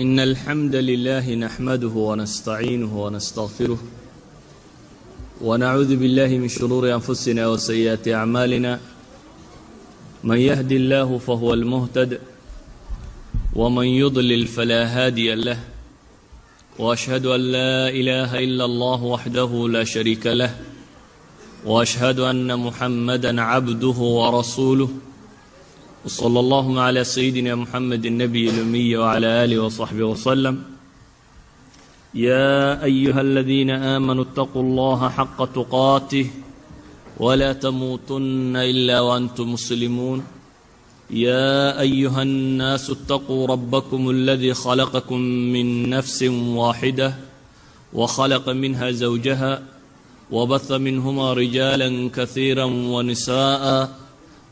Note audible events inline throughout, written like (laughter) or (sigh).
إن الحمد لله نحمده ونستعينه ونستغفره ونعوذ بالله من شرور أنفسنا وسيئات أعمالنا من يهدي الله فهو المهتد ومن يضلل فلا هادي له وأشهد أن لا إله إلا الله وحده لا شريك له وأشهد أن محمدا عبده ورسوله وصلى اللهم على سيدنا محمد النبي الأمي وعلى آله وصحبه وسلم يا أيها الذين آمنوا اتقوا الله حق تقاته ولا تموتن إلا وأنتم مسلمون يا أيها الناس اتقوا ربكم الذي خلقكم من نفس واحدة وخلق منها زوجها وبث منهما رجالا كثيرا ونساءا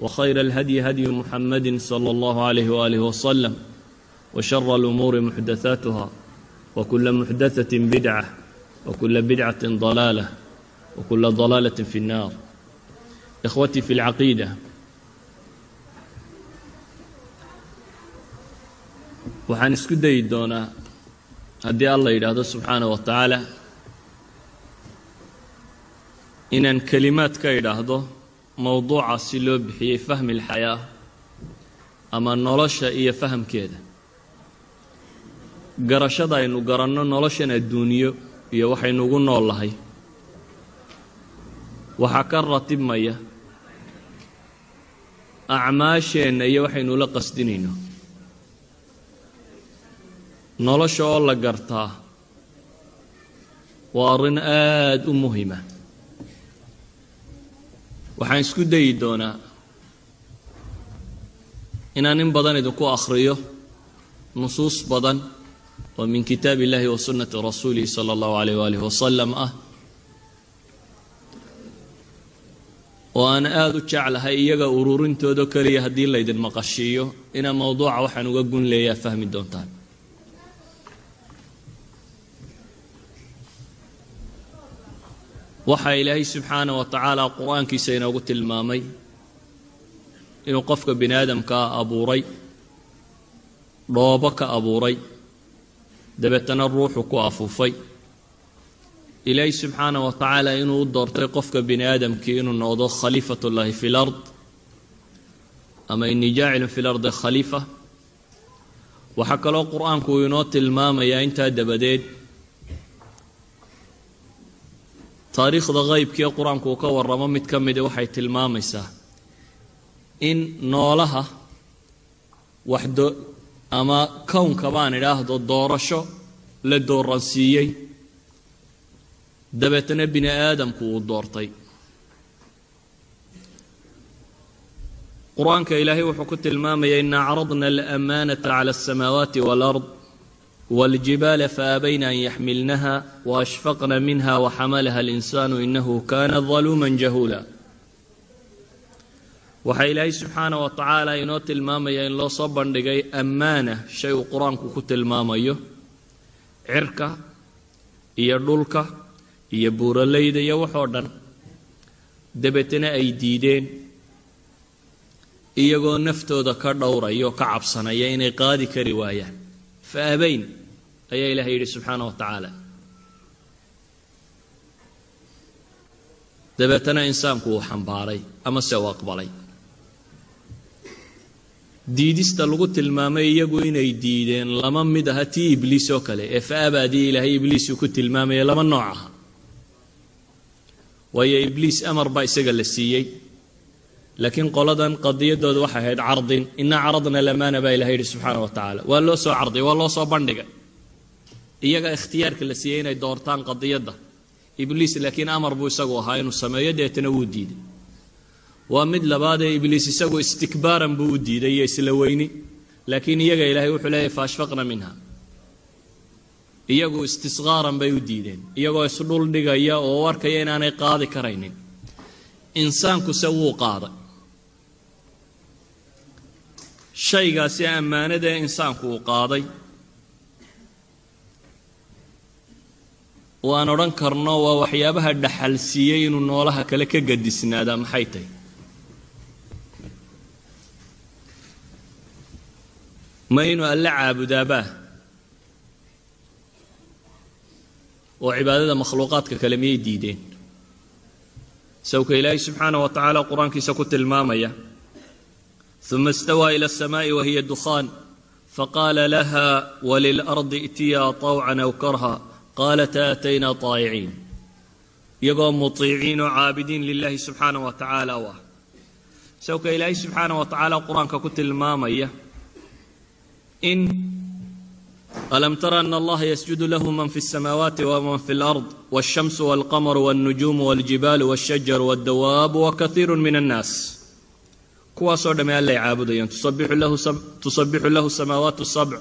وخير الهدي هدي محمد صلى الله عليه وآله وسلم وشر الأمور محدثاتها وكل محدثة بدعة وكل بدعة ضلالة وكل ضلالة في النار إخوتي في العقيدة waxaan isku dayi doonaa haddii alla yidhaahdo subxaana wa tacaala inaan kelimaad ka idhaahdo mowduucaasi loo bixiyey fahmi alxayaa ama nolosha iyo fahamkeeda. Garashada aynu garanno noloshan adduuniyo iyo waxaynu ugu nool lahay waxaa ka ratibmaya acmaasheenna iyo waxaynu la qasdinayno. Nolosha oo la gartaa waa arrin aada u muhima waxaan isku dayi doonaa inaan in badan idinku akhriyo nusuus badan oo min kitaab illahi wa sunnati rasuulihi sala allahu alayh waalih wasalam ah oo aan aada u jeclahay iyaga ururintoodo keliya haddii laydin maqashiiyo. Inaa mowduuca waxaan uga gun leeyaa fahmi doontaan waxaa ilaahay subxaana wa tacaala qur'aankiisa inoogu tilmaamay inuu qofka bini aadamkaa abuuray dhoobo ka abuuray dabeetana ruuxu ku afuufay. Ilaahay subxaana wa tacaala inuu u doortay qofka bini aadamkii inuu noqdo khaliifat ullaahi fi lard ama inii jaacilun fi lardi khaliifa. Waxaa kaloo qur'aanku uu inoo tilmaamayaa intaa dabadeed taariikhda qeybkii qur'aanku uu ka warramo mid ka midi waxay tilmaamaysaa in noolaha waxdo ama kownka baan idhaahdo doorasho la dooransiiyey. Dabeetana bini aadamku uu doortay. Qur'aanka ilaahay wuxuu ku tilmaamaya ina acradna alamaanata cala asamaawaati waalard والجبال فأبين أن يحملنها وأشفقن منها وحملها الإنسان إنه كان ظلوما جهولا waxaa ilaahay subxaana wa tacaala inoo tilmaamaya in loo soo bandhigay ammaana shay uu qur-aanku ku tilmaamayo cirka iyo dhulka iyo buuraleyda iyo waxoo dhan dabeetana ay diideen iyagoo naftooda ka dhowraya oo ka cabsanaya inay qaadi kari waayaan fa abayn ayaa ilahay yidhi subxaana wa tacaala. Dabeetana insaanku uu xambaaray ama se uu aqbalay. Diidista lagu tilmaamay iyagu inay diideen lama mid aha tii ibliis oo kale ee fa abaadii ilaahay ibliisuu ku tilmaamaya lama nooc aha. Waayo ibliis amar baa isaga la siiyey laakiin qoladan qadiyadooda waxay ahayd cardin. Ina caradna lamaana baa ilahay yidhi subxaana wa tacaala. Waa loo soo carday waa loo soo bandhigay iyaga ikhtiyaarka la siiyey inay doortaan qadiyadda. Ibliis laakiin amar buu isagu ahaa inuu sameeyo deetana wuu diiday. Waa mid labaadee ibliis isagu istikbaaran buu u diiday iyo isla weyni. Laakiin iyaga ilaahay wuxuu leeyahy faashfaqna minha. Iyagu istisqaaran bay u diideen. Iyagoo isdhul dhigaya oo u arkaya inaanay qaadi karaynin. Insaankuse wuu qaaday. Shaygaasi ammaanadae insaanku uu qaaday waan odhan karno waa waxyaabaha dhaxal siiyey inuu noolaha kale ka gadisnaadaa maxay tahy ma inuu alle caabudaabaa oo cibaadada makhluuqaadka kale miyay diideen? Sawka ilaahay subxaanah wa tacaala qur'aankiisa ku tilmaamaya uma istawaa ila asamaa'i wahiya dukhaan faqaala laha walilardi i'tiyaa طawcan aw karha qaalat aataynaa طaa'iciin iyagoo mutiiciin oo caabidiin lilahi subxaanah wa tacaala u ah sawka ilaahay subxaanah wa tacaala qur-aanka ku tilmaamaya in alam tara ana allaha yasjudu lahu man fi الsamaawaati wman fi اlard wالshamsu wاlqamaru wاlnujuumu wاljibaalu wاshajaru wاddawaabu wakaiiru min annaas kuwaasoo dhamme allay caabudayaan tusabixu lahu samaawaatu sabc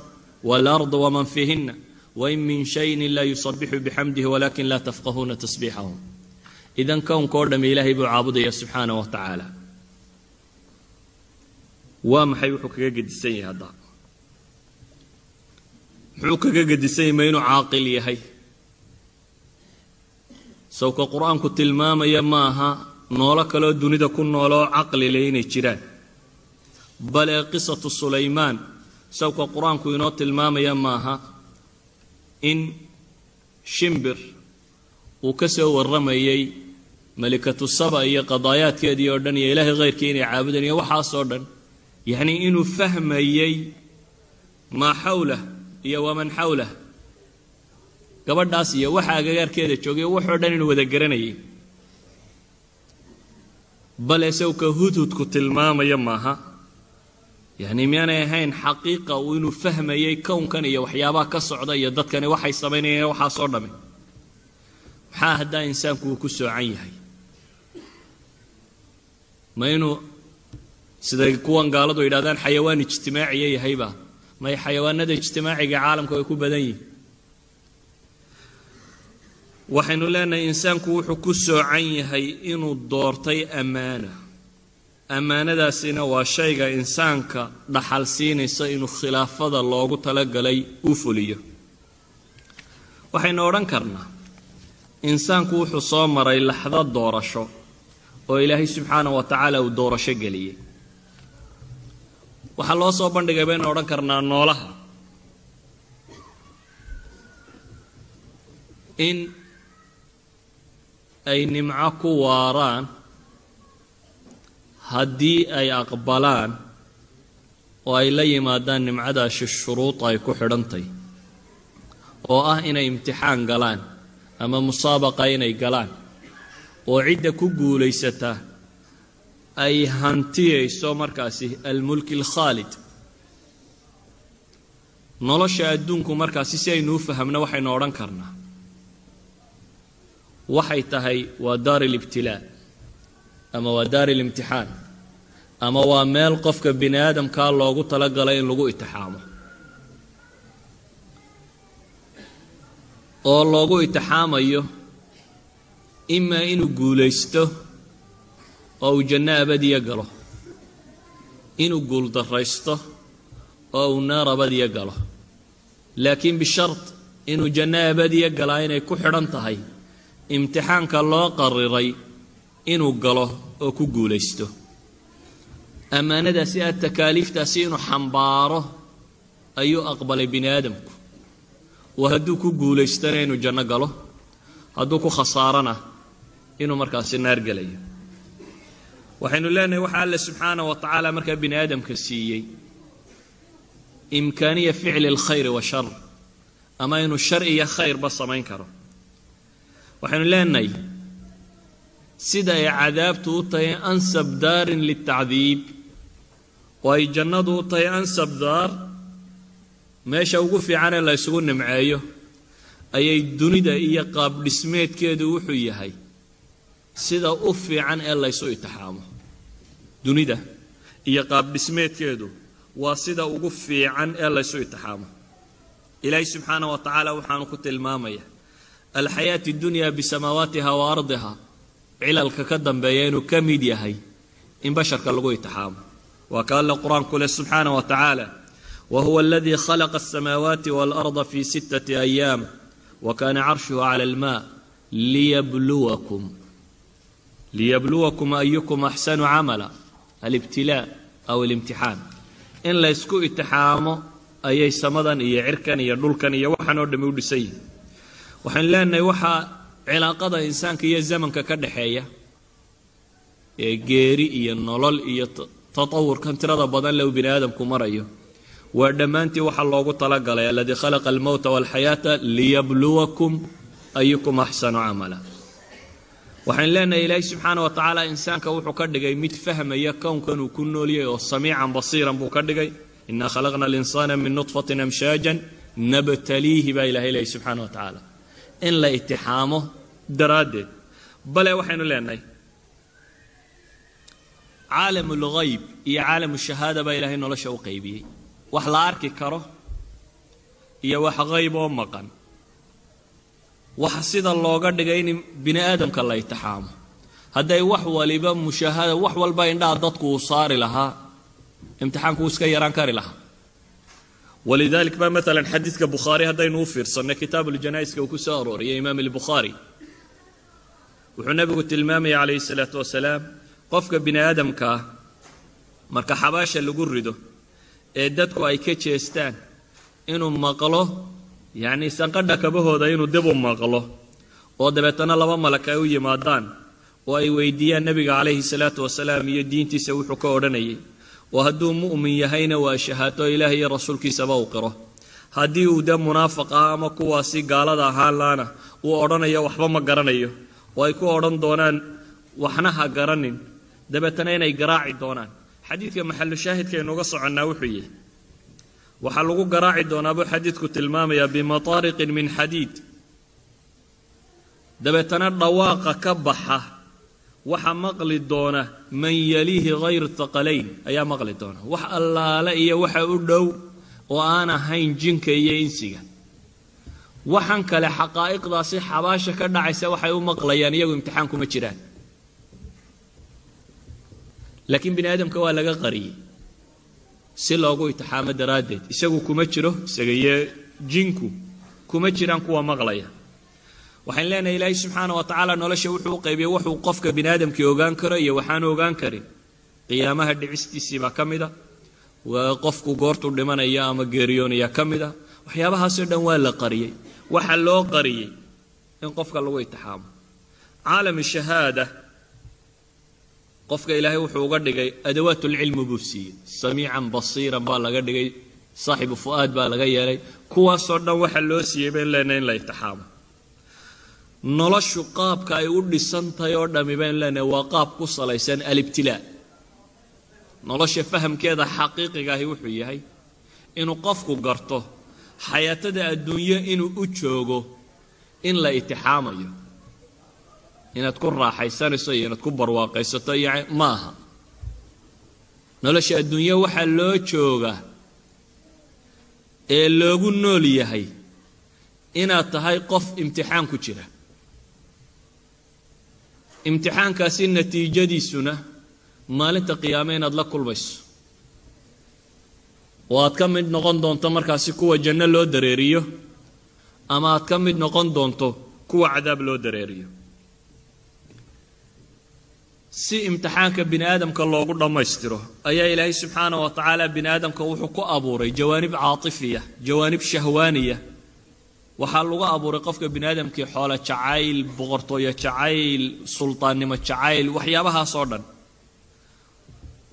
wاlard wman fiihina wain min shayin ila yusabixu bixamdihi walakin laa tafqahuuna tasbiixahum idan kownkao dhamme ilaahay buu caabudaya subxaanah wa tacaala waa maxay wuxuu kaga gedisan yahay hadda muxuu kaga gedisan yahay ma inuu caaqil yahay sawka qur'aanku tilmaamaya maaha noolo kaleoo dunida ku nooloo caqli leh inay jiraan bale qisatu sulaymaan sawka qur'aanku inoo tilmaamaya maaha in shimbir uu ka soo warramayay malikatu saba iyo qadaayaadkeedii oo dhan iyo ilaahay khayrkii inay caabudaan iyo waxaasoo dhan yacnii inuu fahmayey maa xawlah iyo waman xawlah. Gabadhaas iyo waxa agagaarkeeda joogay waxoo dhan inuu wada garanayay. Bale sawka hudhudku tilmaamaya maaha yacnii miyaanay ahayn xaqiiqa uu inuu fahmayey kownkan iyo waxyaabaha ka socda iyo dadkani waxay samaynayeen waxaasoo dhamme maxaa haddaa insaanku uu ku soocan yahay? Ma inuu siday kuwan gaaladu yidhahdaan xayawaan ijtimaaciya yahayba may xayawaanada ijtimaaciga caalamku ay ku badan yihiin waxaynu leenahay insaanku wuxuu ku soocan yahay inuu doortay ammaana ammaanadaasina waa shayga insaanka dhaxal siinaysa inuu khilaafada loogu talagalay u fuliyo. Waxaynu odhan karnaa insaanku wuxuu soo maray laxdo doorasho oo ilaahay subxaanah wa tacaala uu doorasho geliyey. Waxaa loo soo bandhigay baynu odhan karnaa noolaha. In ay nimco ku waaraan haddii ay aqbalaan oo ay la yimaadaan nimcadaasi shuruud ay ku xidhantay oo ah inay imtixaan galaan ama musaabaqa inay galaan oo cidda ku guulaysataa ay hantiyayso markaasi almulki alkhaalid. Nolosha adduunku markaasi si aynu u fahamno waxaynu odhan karnaa. Waxay tahay waa daar alibtilaa ama waa daar alimtixaan ama waa meel qofka bini aadamkaa loogu talagalay in lagu itixaamo. Oo loogu itixaamayo imaa inuu guulaysto oo uu janno abadiya galo. Inuu guuldarraysto oo uu naar abadiya galo. Laakiin bishart inuu janno abadiya galaa inay ku xidhan tahay imtixaanka loo qariray inuu galo oo ku guulaysto ammaanadaasi aad takaaliiftaasi inuu xambaaro ayuu aqbalay bini aadamku oo hadduu ku guulaystana inuu janno galo hadduu ku khasaarana inuu markaasi naar gelayo. Waxaynu leenahay waxaa alle subxaanah wa tacaala markaa bini aadamka siiyey. Imkaaniya ficli alkhayri wa shar ama inuu shar iyo khayrba samayn karo. Waxaynu leenahay sida ay cadaabtu u tahay ansab daarin litacdiib oo ay jannadu u tahay ansab daar meesha ugu fiican ee la ysugu nimceeyo ayay dunida iyo qaabdhismeedkeedu wuxuu yahay sida u fiican ee laysu itixaamo dunida iyo qaabdhismeedkeedu waa sida ugu fiican ee laysu itixaamo ilaahay subxaana wa tacaala waxaanu ku tilmaamaya alxayaati dunya bisamaawaatiha wa ardiha. Cilalka ka dambeeya inuu ka mid yahay in basharka lagu itixaamo waa ka alle qur'aanku leh subxaana wa tacaala wa huwa aladii khalaqa asamaawaati waalarda fii sittati ayaam wa kaana carshuhu cala almaa liyabluwakum. Liyabluwakum ayukum axsanu camala alibtilaa aw alimtixaan in laysku itixaamo ayay samadan iyo cirkan iyo dhulkan iyo waxaan oo dhammi u dhisan yihiin waxaan leenahay waxaa cilaaqada insaanka iyo zamanka ka dhaxeeya ee geeri iyo nolol iyo tatawurkan tirada badan leh bini aadamku marayo. Waa dhammaantii waxaa loogu talagalay aladii khalaqa almowta walxayaata liyabluwakum ayukum axsanu camala. Waxaan leenahay ilaahay subxaana wa tacaala insaanka wuxuu ka dhigay mid fahmaya kownkan uu ku noolyahay oo samiican basiiran buu ka dhigay. Inaa khalaqna alinsaana min nutfatin amshaajan nabtaliihi baa ilahay leeyahy subxaana wa tacaala in la itixaamo daraaddeed. Bale waxaynu leenahay caalam lghayb iyo caalam shahaada baa ilaahay nolosha u qaybiyey. Wax la arki karo iyo wax qayb oo maqan. Waxa sida looga dhigay in bini aadamka la itixaamo hadday wax waliba mushaahada wax walba indhaha dadku uu saari lahaa imtixaanku uu iska yaraan kari lahaa. Walidalik baa maalan xadiidka bukhaari haddaynu u fiirsanno kitaab uljanaa'iska uu ku soo arooriyay imaam albukhaari. Wuxuu nebigu tilmaamaya calayhi salaatu wasalaam qofka bini aadamka ah marka xabaasha lagu rido ee dadku ay ka jeestaan inuu maqlo yacnii sanqadha kabahooda inuu dib u maqlo oo dabeetana laba malak ay u yimaadaan oo ay weydiiyaan nebiga calayhi salaatu wasalaam iyo diintiisa wuxuu ka odhanayay oo hadduu mu'min yahayna waa shahaato ilaah iyo rasuulkiisaba uu qiro. Haddii uu de munaafiq ah ama kuwaasi gaalada ahaan laana uu odhanayo waxba ma garanayo. Oo ay ku odhan doonaan waxna ha garanin dabeetana inay garaaci doonaan. Xadiidka maxalu shaahidka aynuga soconnaa wuxuu yihi waxaa lagu garaaci doonaa buu xadiidku tilmaamayaa bimataariqin min xadiid. Dabeetana dhawaaqa ka baxa waxa maqli doona man yaliihi hayr taqalayn ayaa maqli doona. Wax allaale iyo waxa u dhow oo aan ahayn jinka iyo insiga. Waxan kale xaqaa'iqdaasi xabaasha ka dhacaysa waxay u maqlayaan iyagu imtixaan kuma jiraan laakiin bini aadamka waa laga qariyey. Si loogu itixaamo daraaddeed isagu kuma jiro isaga iyo jinku kuma jiraan kuwa maqlaya. Waxaan leenahay ilaahay subxaana wa tacaala nolosha wuxuu u qaybiyey wuxuu qofka bini aadamkii ogaan karo iyo waxaanu ogaan karin. Qiyaamaha dhicistiisii baa ka mid a qofku goortuu dhimanaya ama geeriyoonaya ka mid a waxyaabahaasoo dhan waa la qariyey. Waxa loo qariyey in qofka lagu itixaamo. Caalam shahaada qofka ilaahay wuxuu uga dhigay adawaat lcilmi buu siiyey. Samiican basiiran baa laga dhigay saaxibu fu'aad baa laga yeelay. Kuwaasoo dhan waxa loo siiyey bayn leenahay in la itixaamo noloshu qaabka ay u dhisantahay oo dhammi bayn leenahay waa qaab ku salaysan alibtilaa nolosha fahamkeeda xaqiiqiga ahi wuxuu yahay inuu qofku garto xayaatada adduunyo inuu u joogo in la itixaamayo inaad ku raaxaysanayso iyo inaad ku barwaaqaysato iyo ma aha nolosha adduunyo waxaa loo joogaa ee loogu nool yahay inaad tahay qof imtixaan ku jira. Imtixaankaasi natiijadiisuna maalinta qiyaame inaad la kulmayso. Oo aad ka mid noqon doonto markaasi kuwa janno loo dareeriyo ama aad ka mid noqon doonto kuwa cadaab loo dareeriyo si imtixaanka bini aadamka loogu dhammaystiro ayaa ilaahay subxaana wa tacaala bini aadamka wuxuu ku abuuray jawaanib caatifiya jawaanib shahwaaniya waxaa lagu abuuray qofka bini aadamkii xoolo jacayl boqortooyo jacayl sultaannimo jacayl waxyaabahaasoo dhan.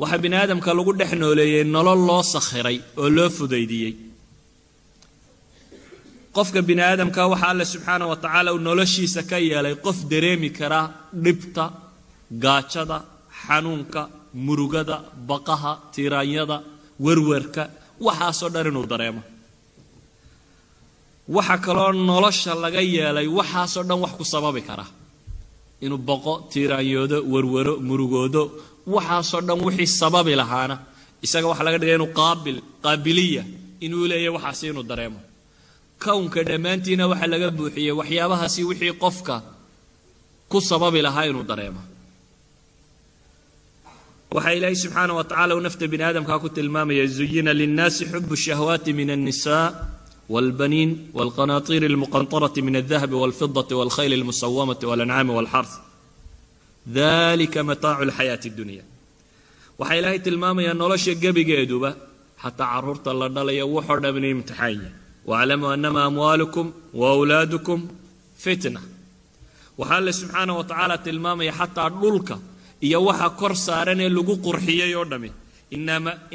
Waxaa bini aadamka lagu dhex nooleeyey nolol loo sakhiray oo loo fudaydiyey qofka bini aadamka waxaa alle subxaana wa tacaala uu noloshiisa ka yeelay qof dareemi kara dhibta gaajada xanuunka murugada baqaha tiiraanyada werwerka waxaasoo dhan inuu dareemo. Waxa kaloo nolosha laga yeelay waxaasoo dhan wax ku sababi kara. Inuu baqo tiiraanyoodo werwero murugoodo waxaasoo dhan wixii sababi lahaana. Isaga waxaa laga dhigay inuu qaabil qaabiliya inuu leeyahy waxaasi inuu dareemo. Kownka dhammaantiina waxaa laga buuxiyey waxyaabahaasi wixii qofka ku sababi lahaa inuu dareemo waxaa ilaahay subxaana wa tacala uu nafta bini aadamkaa ku tilmaamaya zuyina linnaasi xubu shahwaati min alnisa والبنين والقناطير المقنطرة من الذهب والفضة والخيل المسومة والأنعام والحرث ذلك متاع الحياة الدنيا waxaa ilaahay tilmaamayaa nolosha gebigeeduba xataa caruurta la dhalaya wuxoo dhan inay imtixaanya waaclamuu annama amwaalukum wa awlaadukum fitna waxaa alle subxaana wa tacaala tilmaamaya xataa dhulka iyo waxa kor saaran ee lagu qurxiyey oo dhami.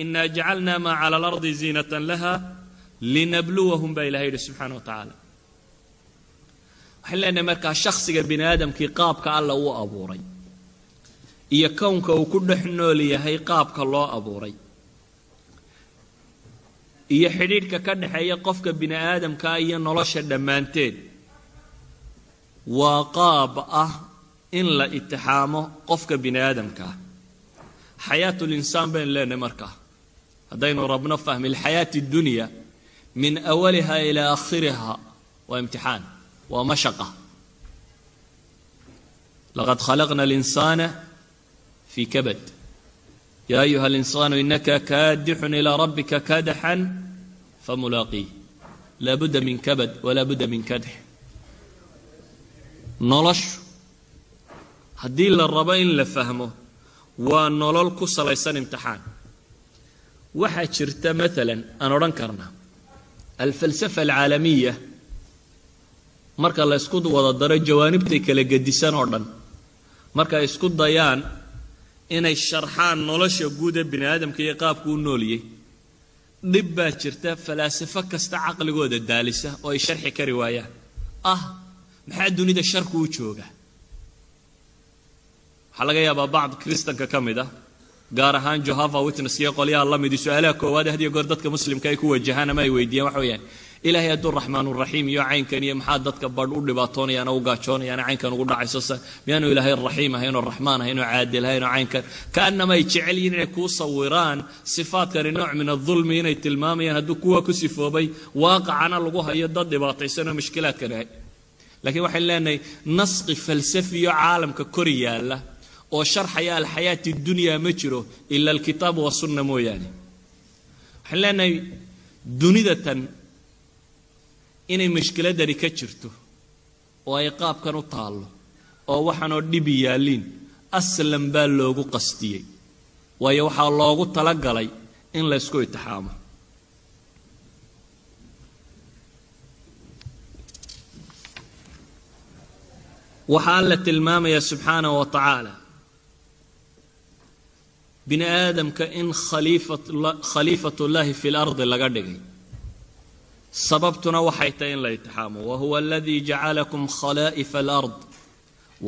Inaa jacalna maa cala alardi ziinatan laha linabluwahum baa ilahay yidhi subxaana wa tacaala waxaan leenahay markaa shakhsiga bini aadamkii qaabka alla uu abuuray iyo kownka uu ku dhex nool yahay qaabka loo abuuray iyo xidhiidhka ka dhexeeya qofka bini aadamkaa iyo nolosha dhammaanteed. Waa qaab ah in la itixaamo qofka bini aadamkaa xayaatu linsaan baynu leenahay markaa haddaynu rabno fahmi lxayaati dunya min awaliha ilaa aakhiriha waa imtixaan waa mashaqa. Laqad khalaqna alinsaana fi kabad. Yaa ayuha alinsaanu inaka kaadixun ilaa rabbika kadaxan famulaaqiih laa budda min kabad walaa budda min kadx. Noloshu haddii la rabo in la fahmo waa nolol ku salaysan imtixaan. Waxaa jirta maalan aan odhan karnaa. Alfalsafa alcaalamiya marka la ysku wada daro jawaanibtay kala gedisan oo dhan marka ay isku dayaan inay sharxaan nolosha guud ee bini aadamka iyo qaabku u nooliyey dhib baa jirta falaasafo kasta caqligooda daalisa oo ay sharxi kari waayaan ah maxaa dunida sharku u jooga waxaa laga yaabaa bacd kristanka ka mid ah gaar ahaan johava witness iyo qolyaha la midi su'aalaha koowaad hadiyo goor dadka muslimka ay ku wajahaan ama ay weydiiyaan. Waxa weeyaan ilaahay hadduu raxmaanuraxiim iyo caynkan iyo maxaa dadka badh u dhibaatoonayaan oo u gaajoonayaan caynkan ugu dhacayso se ilaahay raxiim ahayn oo raxmaan ahayn oo caadil ahayn oo caynkan kaanama ay jecel yihiin inay kuu sawiraan sifaadkani nooc min adulmi inay tilmaamayaan hadduu kuwa ku sifoobay waaqacana lagu hayo dad dhibaataysan oo mushkilaadkani hay. Laakiin waxayn leenahay nasqi falsafiyo caalamka kor yaalla oo sharxaya alxayaati dunya ma jiro ila alkitaab wasunna mooyaane. Waxaan leenahay dunida tan inay mashkiladani ka jirto oo ay qaabkan u taallo oo waxaanoo dhibi yaalliin aslan baa loogu qastiyey. Waayo waxaa loogu talagalay in la ysku itixaamo. Waxaa alla tilmaamaya subxaanahu wa tacaala bini aadamka in khaliifatullaahi fi lardi laga dhigay. Sababtuna waxay tahay in la itixaamo wahuwa aladii jacalakum khalaa'ifa alard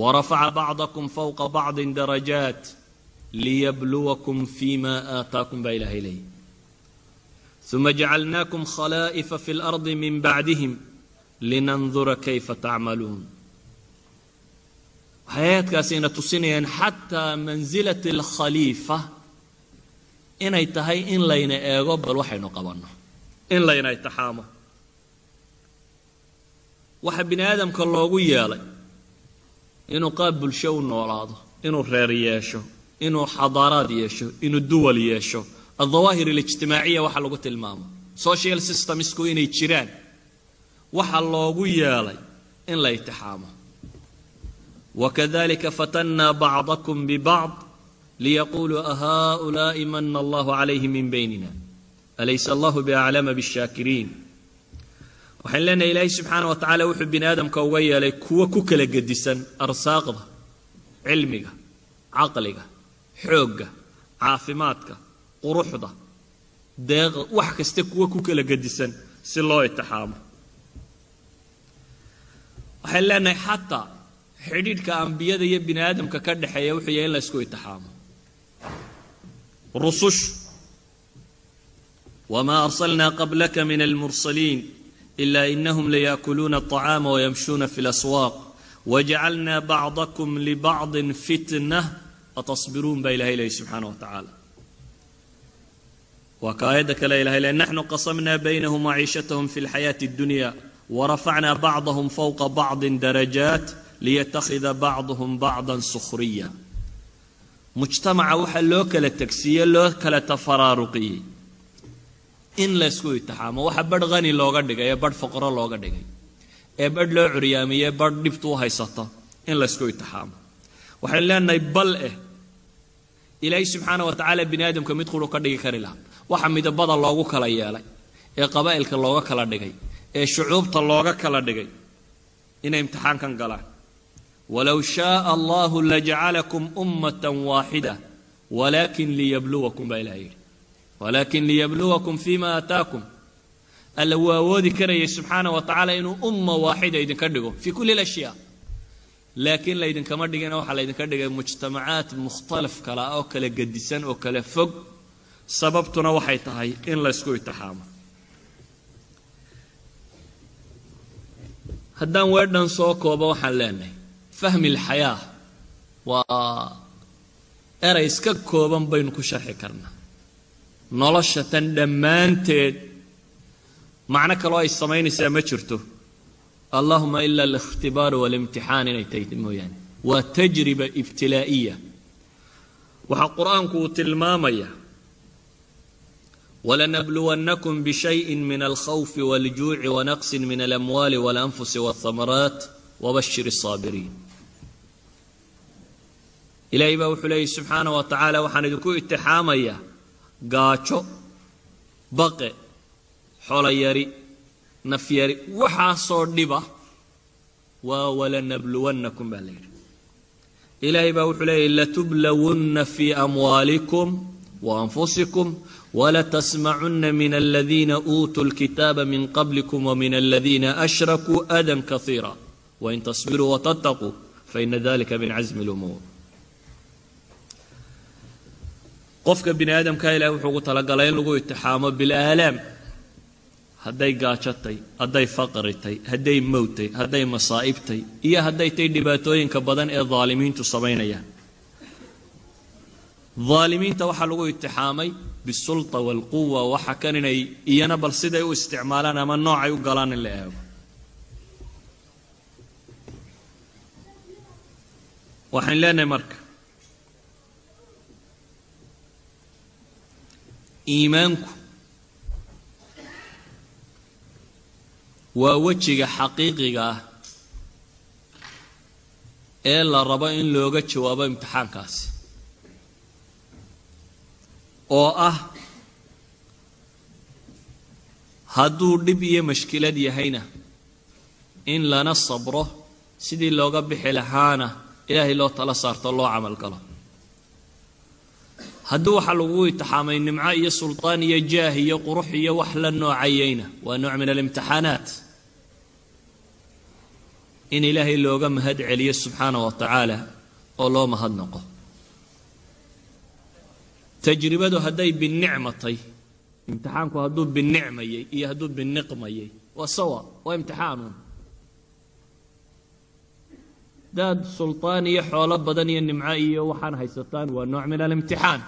warafaca bacdakum fowqa bacdin darajaat liyabluwakum fima aataakum baa ilahay leeyay. Uma jacalnaakum khalaa'ifa fi lardi min bacdihim linandura kayfa tacmaluun waxay aayadkaasina tusinayaan xataa mansilat alkhaliifa inay tahay in layna eego bal waxaynu qabanno. In layna itixaamo waxaa bini aadamka loogu yeelay inuu qaab bulsho u noolaado inuu reer yeesho inuu xadaaraad yeesho inuu duwal yeesho. Aldawaahir alijtimaaciya waxa lagu tilmaamo. Social systemsku inay jiraan. Waxa loogu yeelay in la itixaamo wkadalika fatannaa bacdakum bbacd liyaquluu ahaulaai mana allah calayhi min baynina alaysa allahu biaclama bshaakiriin waxaan leenahay ilaahay subxaana wa tacala wuxuu bini aadamka uga yeelay kuwo ku kala gedisan arsaaqda cilmiga caqliga xoogga caafimaadka quruxda deeqda wax kaste kuwo ku kala gedisan si loo itixaamo xidhiidhka ambiyada iyo bini aadamka ka dhexeeya wuxuu yahay in la ysku itixaamo. Rusush. Wamaa arsalnaa qablaka min almursaliin ila inahum layaakuluuna aطacaama wayamshuuna fi laswaaq wajacalnaa bacdakum libacdin fitna atasbiruun baa ilahay leeyay subxaana wa tacaala waa ka aayadda kale ilahay le naxnu qasamna baynahum maciishatahum fi lxayaati اddunya warafacnaa bacdahum fowqa bacdin darajaat liyattakhida bacduhum bacdan sukhriya mujtamaca waxaa loo kala tegsiiye loo kala tafaraaruqiyey in laysku itixaamo waxa badh hani looga dhigay ee badh foqro looga dhigay ee badh loo curyaamiyey badh dhibtu u haysato in laysku itixaamo waxaynu leenahay bal eh ilaahay subxaana wa tacaala bini aadamka mid quru ka dhigi kari lahaa waxa midabada loogu kala yeelay ee qabaa'ilka looga kala dhigay ee shucuubta looga kala dhigay inay imtixaankan galaan walow shaaa allahu lajacalakum ummatan waaxida walaakin liyabluwakum baa ilaha yidhi walaakin liyabluwakum fima aataakum alla wuu awoodi karayay subxaana wa tacaala inuu umma waaxida idinka dhigo fii kulli lashyaa laakiin laydinkama dhigina waxaa laydinka dhigay mujtamacaad mukhtalaf kala oo kala gedisan oo kala fog sababtuna waxay tahay in laysku itixaamo haddaan weedhan soo koobo waxaan leenahay fahmi alxayaa waa eray iska kooban baynu ku sharxi karnaa. Nolosha tan dhammaanteed macno kaloo ay samaynaysaa ma jirto. Allahuma ila alihtibaaru walimtixaan inay tahay mooyaane. Waa tajriba ibtilaa'iya. Waxaa qur'aanku uu tilmaamaya walanabluwannakum bishayin min alkhawfi waljuuci wanaqsin min alamwaali walanfusi walhamaraat wabashir الsaabiriin ilaahay baa wuxuu leeyay subxaana wa tacaala waxaan idinku itixaamayaa gaajo baqe xolayari nafyari waxaasoo dhiba waa walanabluwannakum baa la yidhi. Ilaahay baa wuxuu leeyay latublawunna fii amwaalikum waanfusikum walatasmacunna min aladiina uutuu lkitaaba min qablikum wamin aladiina ashrakuu adan kaiira wain tasbiruu watattaquu faina dalika min casmi lumuur qofka bini aadamka ilahi wuxuu ugu talagalay in lagu itixaamo bilaalaam hadday gaajotay hadday faqritay hadday mowtay hadday masaa'ibtay iyo hadday tay dhibaatooyinka badan ee daalimiintu samaynayaan. Daalimiinta waxaa lagu itixaamay bisulta waalquwa waxa kan inay iyana bal siday u isticmaalaan ama noocay u galaan in la eego. Waxaan leenahay marka iimaanku. Waa wejiga xaqiiqiga ah ee la rabo in looga jawaabo imtixaankaasi. Oo ah hadduu dhib iyo mashkilad yahayna in lana sabro sidii looga bixi lahaana ilaahay loo tala saarto loo camal galo haddii waxaa lagu itixaamay nimco iyo sultaan iyo jaah iyo qurux iyo wax la noocayayna waa nooc min alimtixaanaat. In ilaahay looga mahad celiyo subxaana wa tacaala oo loo mahadnaqo tajribadu hadday binicmatay imtixaanku hadduu binicmayay iyo hadduu biniqmayay waa sawa waa imtixaanuun daad sultaan iyo xoolo badan iyo nimco iyo waxaan haysataan waa nooc min alimtixaan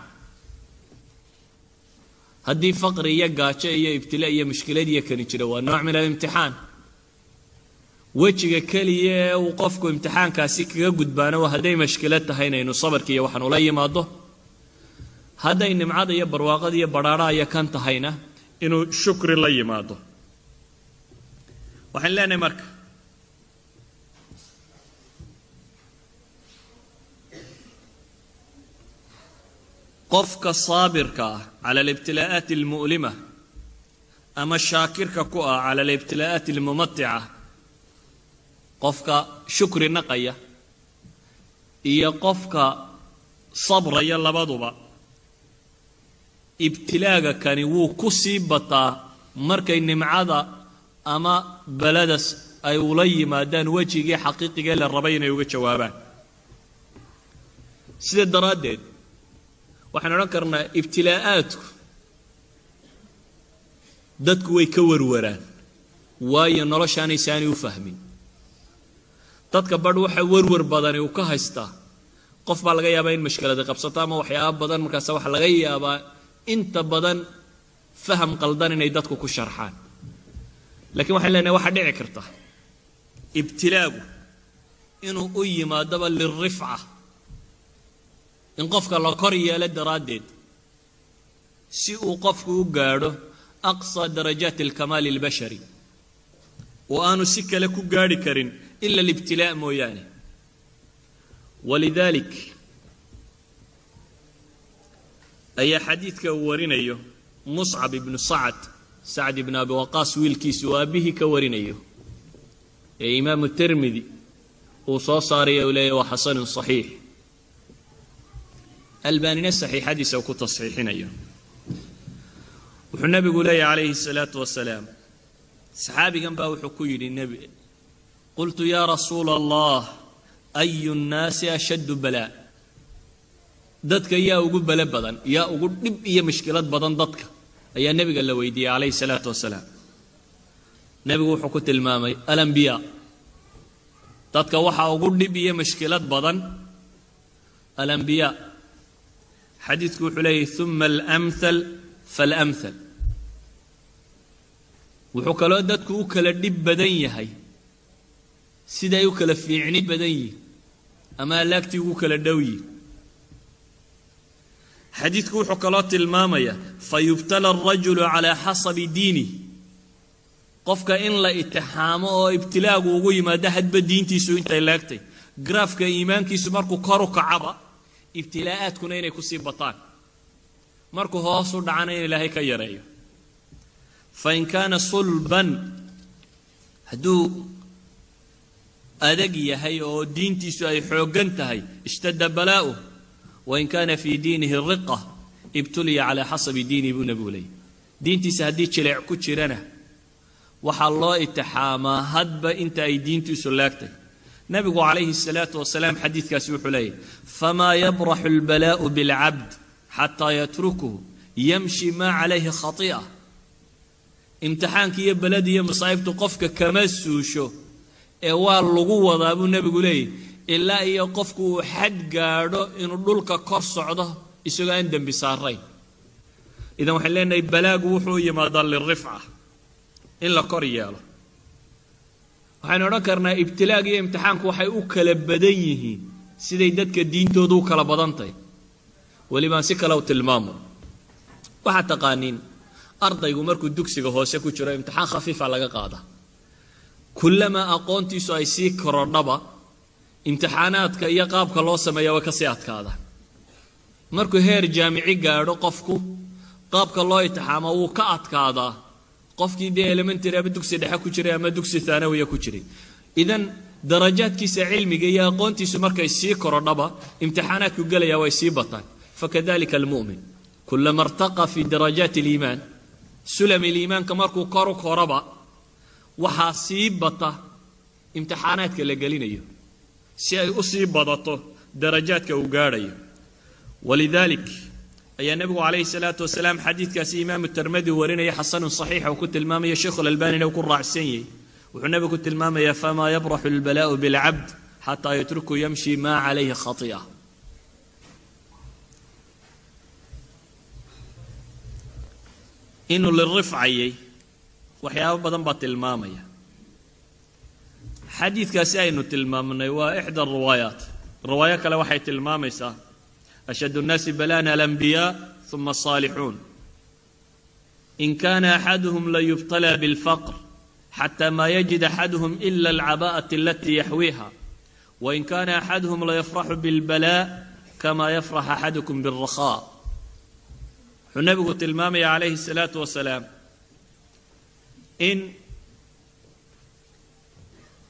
haddii faqri iyo gaajo iyo ibtila iyo mushkilad iyo kani jiro waa nooc min alimtixaan. Wejiga keliya ee uu qofku imtixaankaasi kaga gudbaano hadday mashkilad tahay inaynu sabarki iyo waxaan ula yimaado hadday nimcada iyo barwaaqada iyo badhaadhaha iyo kan tahayna inuu shukri la yimaado. Waxaan leenahay marka qofka saabirka ah cala alibtilaa'aati almu'lima ama shaakirka ku ah cala alibtilaa'aati almumatica qofka shukri naqaya iyo qofka sabraya labaduba ibtilaaga kani wuu ku sii bataa markay nimcada ama beladas ay ula yimaadaan wejigii xaqiiqigee la rabay inay uga jawaabaan. Sida daraaddeed waxaan odhan karnaa ibtilaa'aadku dadku way ka warwaraan waayo noloshaanay saani u fahmin. Dadka badh waxa warwar badani uu ka haystaa qof baa laga yaabaa in mashkilada qabsato ama waxyaaba badan markaas waxa laga yaabaa inta badan faham qaldan inay dadku ku sharxaan. Lakiin waxaan leenahay waxaa dhici karta ibtilaagu inuu u yimaadaba lilrifca in qofka la kor yeelo daraaddeed si uu qofku u gaadho aqsa darajaati alkamaali albashari oo aanu si kale ku gaadhi karin ila alibtilaa' mooyaane. Walidaalik ayaa xadiidka uu warinayo muscab ibnu sacad sacd ibnu abi waqaas wiilkiisa uu aabbihii ka warinayo ee imaamu tirmidi uu soo saaraya uu leeyahy waa xasanun saxiix albaanina saxiixadiisa ku tasxiixinayo. Wuxuu nabigu leeyahy calayhi salaau wasalaam saxaabigan baa wuxuu ku yidhi nebi qultu yaa rasuula allah ayu nnaasi ashaddu balaa dadka yaa ugu bale badan yaa ugu dhib iyo mushkilad badan dadka ayaa nebiga la weydiiyey calayhi salaatu wasalaam. Nebigu wuxuu ku tilmaamay alambiyaa dadka waxaa ugu dhib iyo mushkilad badan alambiyaa xadiidku wuxuu leeyahy uma alamhal faalamhal wuxuu kaloo dadku u kala dhib badan yahay. Siday u kala fiicni badan yihiin ama alaagtii ugu kala dhow yihiin xadiidku wuxuu kaloo tilmaamaya fayubtala alrajulu calaa xasabi diinih qofka in la itixaamo oo ibtilaagu ugu yimaado hadba diintiisu intay leegtay garaafka iimaankiisu markuu kor u kacaba ibtilaa'aadkuna inay ku sii bataan. Markuu hoos u dhacana in ilaahay ka yareeyo. Fain kaana sulban hadduu adag yahay oo diintiisu ay xooggan tahay ishtadda balaa'uh wain kaana fii diinihi riqa ibtuliya calaa xasabi diinihi buu nebigu leeyay diintiisa haddii jileec ku jirana waxaa loo itixaamaa hadba inta ay diintiisu laagtay nebigu calayhi الsalaatu wasalaam xadiidkaasi wuxuu leeyahy famaa yabraxu اlbalaa'u biاlcabd xataa yatrukuhu yamshi maa calayhi khati'a imtixaanki iyo beledi iyo masaa'ibtu qofka kama suusho ee waa lagu wadaa buu nebigu leeyahy ilaa iyo qofku uu xad gaadho inuu dhulka kor socdo isagoo aan dembi saarayn idan waxaan leenahay balaagu wuxuu yimaadaa lirifca in la kor yeelo waxaynu odhan karnaa ibtilaag iyo imtixaanku waxay u kala badan yihiin. Siday dadka diintoodu u kala badan tahay welibaan si kale u tilmaamo waxaad taqaaniin ardaygu markuu dugsiga hoose ku jiro imtixaan khafiifa laga qaada. Kullamaa aqoontiisu ay sii korodhaba imtixaanaadka iyo qaabka loo sameeya way ka sii adkaadaan markuu heer jaamici gaadho qofku qaabka loo itixaamo wuu ka adkaadaa qofkii dee elementary ama dugsi dhexe ku jiray ama dugsi thaanawiya ku jiray. Idan darajaadkiisa cilmiga iyo aqoontiisu markay sii korodhaba imtixaanaadku gelaya way sii bataan. Fakadalika almu'min. Kulama irtaqa fi darajaati aliimaan. Sulam iliimaanka markuu koru koraba waxaa sii bata imtixaanaadka la gelinayo. Si ay u sii badato darajaadka uu gaadhayo. Walidaalik ayaa nebigu calayhi salaatu wasalaam xadiidkaasi imaamu tirmidi warinaya xasanun saxiixa uu ku tilmaamaya sheikhu lalbanina uu ku raacsan yahay. Wuxuu nebigu ku tilmaamayaa famaa yabraxu albalaa'u bilcabd xataa yatruku yamshi maa calayhi khati'a inuu lirifcayay waxyaabo badan baa tilmaamaya. Xadiidkaasi aynu tilmaamnay waa ixda riwaayaat. Riwaayo kale waxay tilmaamaysaa أشد الناس بلاء الأنبياء ثم الصالحون إن كان أحدهم ليبتلى بالفقر حتى ما يجد أحدهم إلا العباءة التي يحويها وإن كان أحدهم ليفرح بالبلاء كما يفرح أحدكم بالرخاء النبي تلمامي عليه الصلاة والسلام إن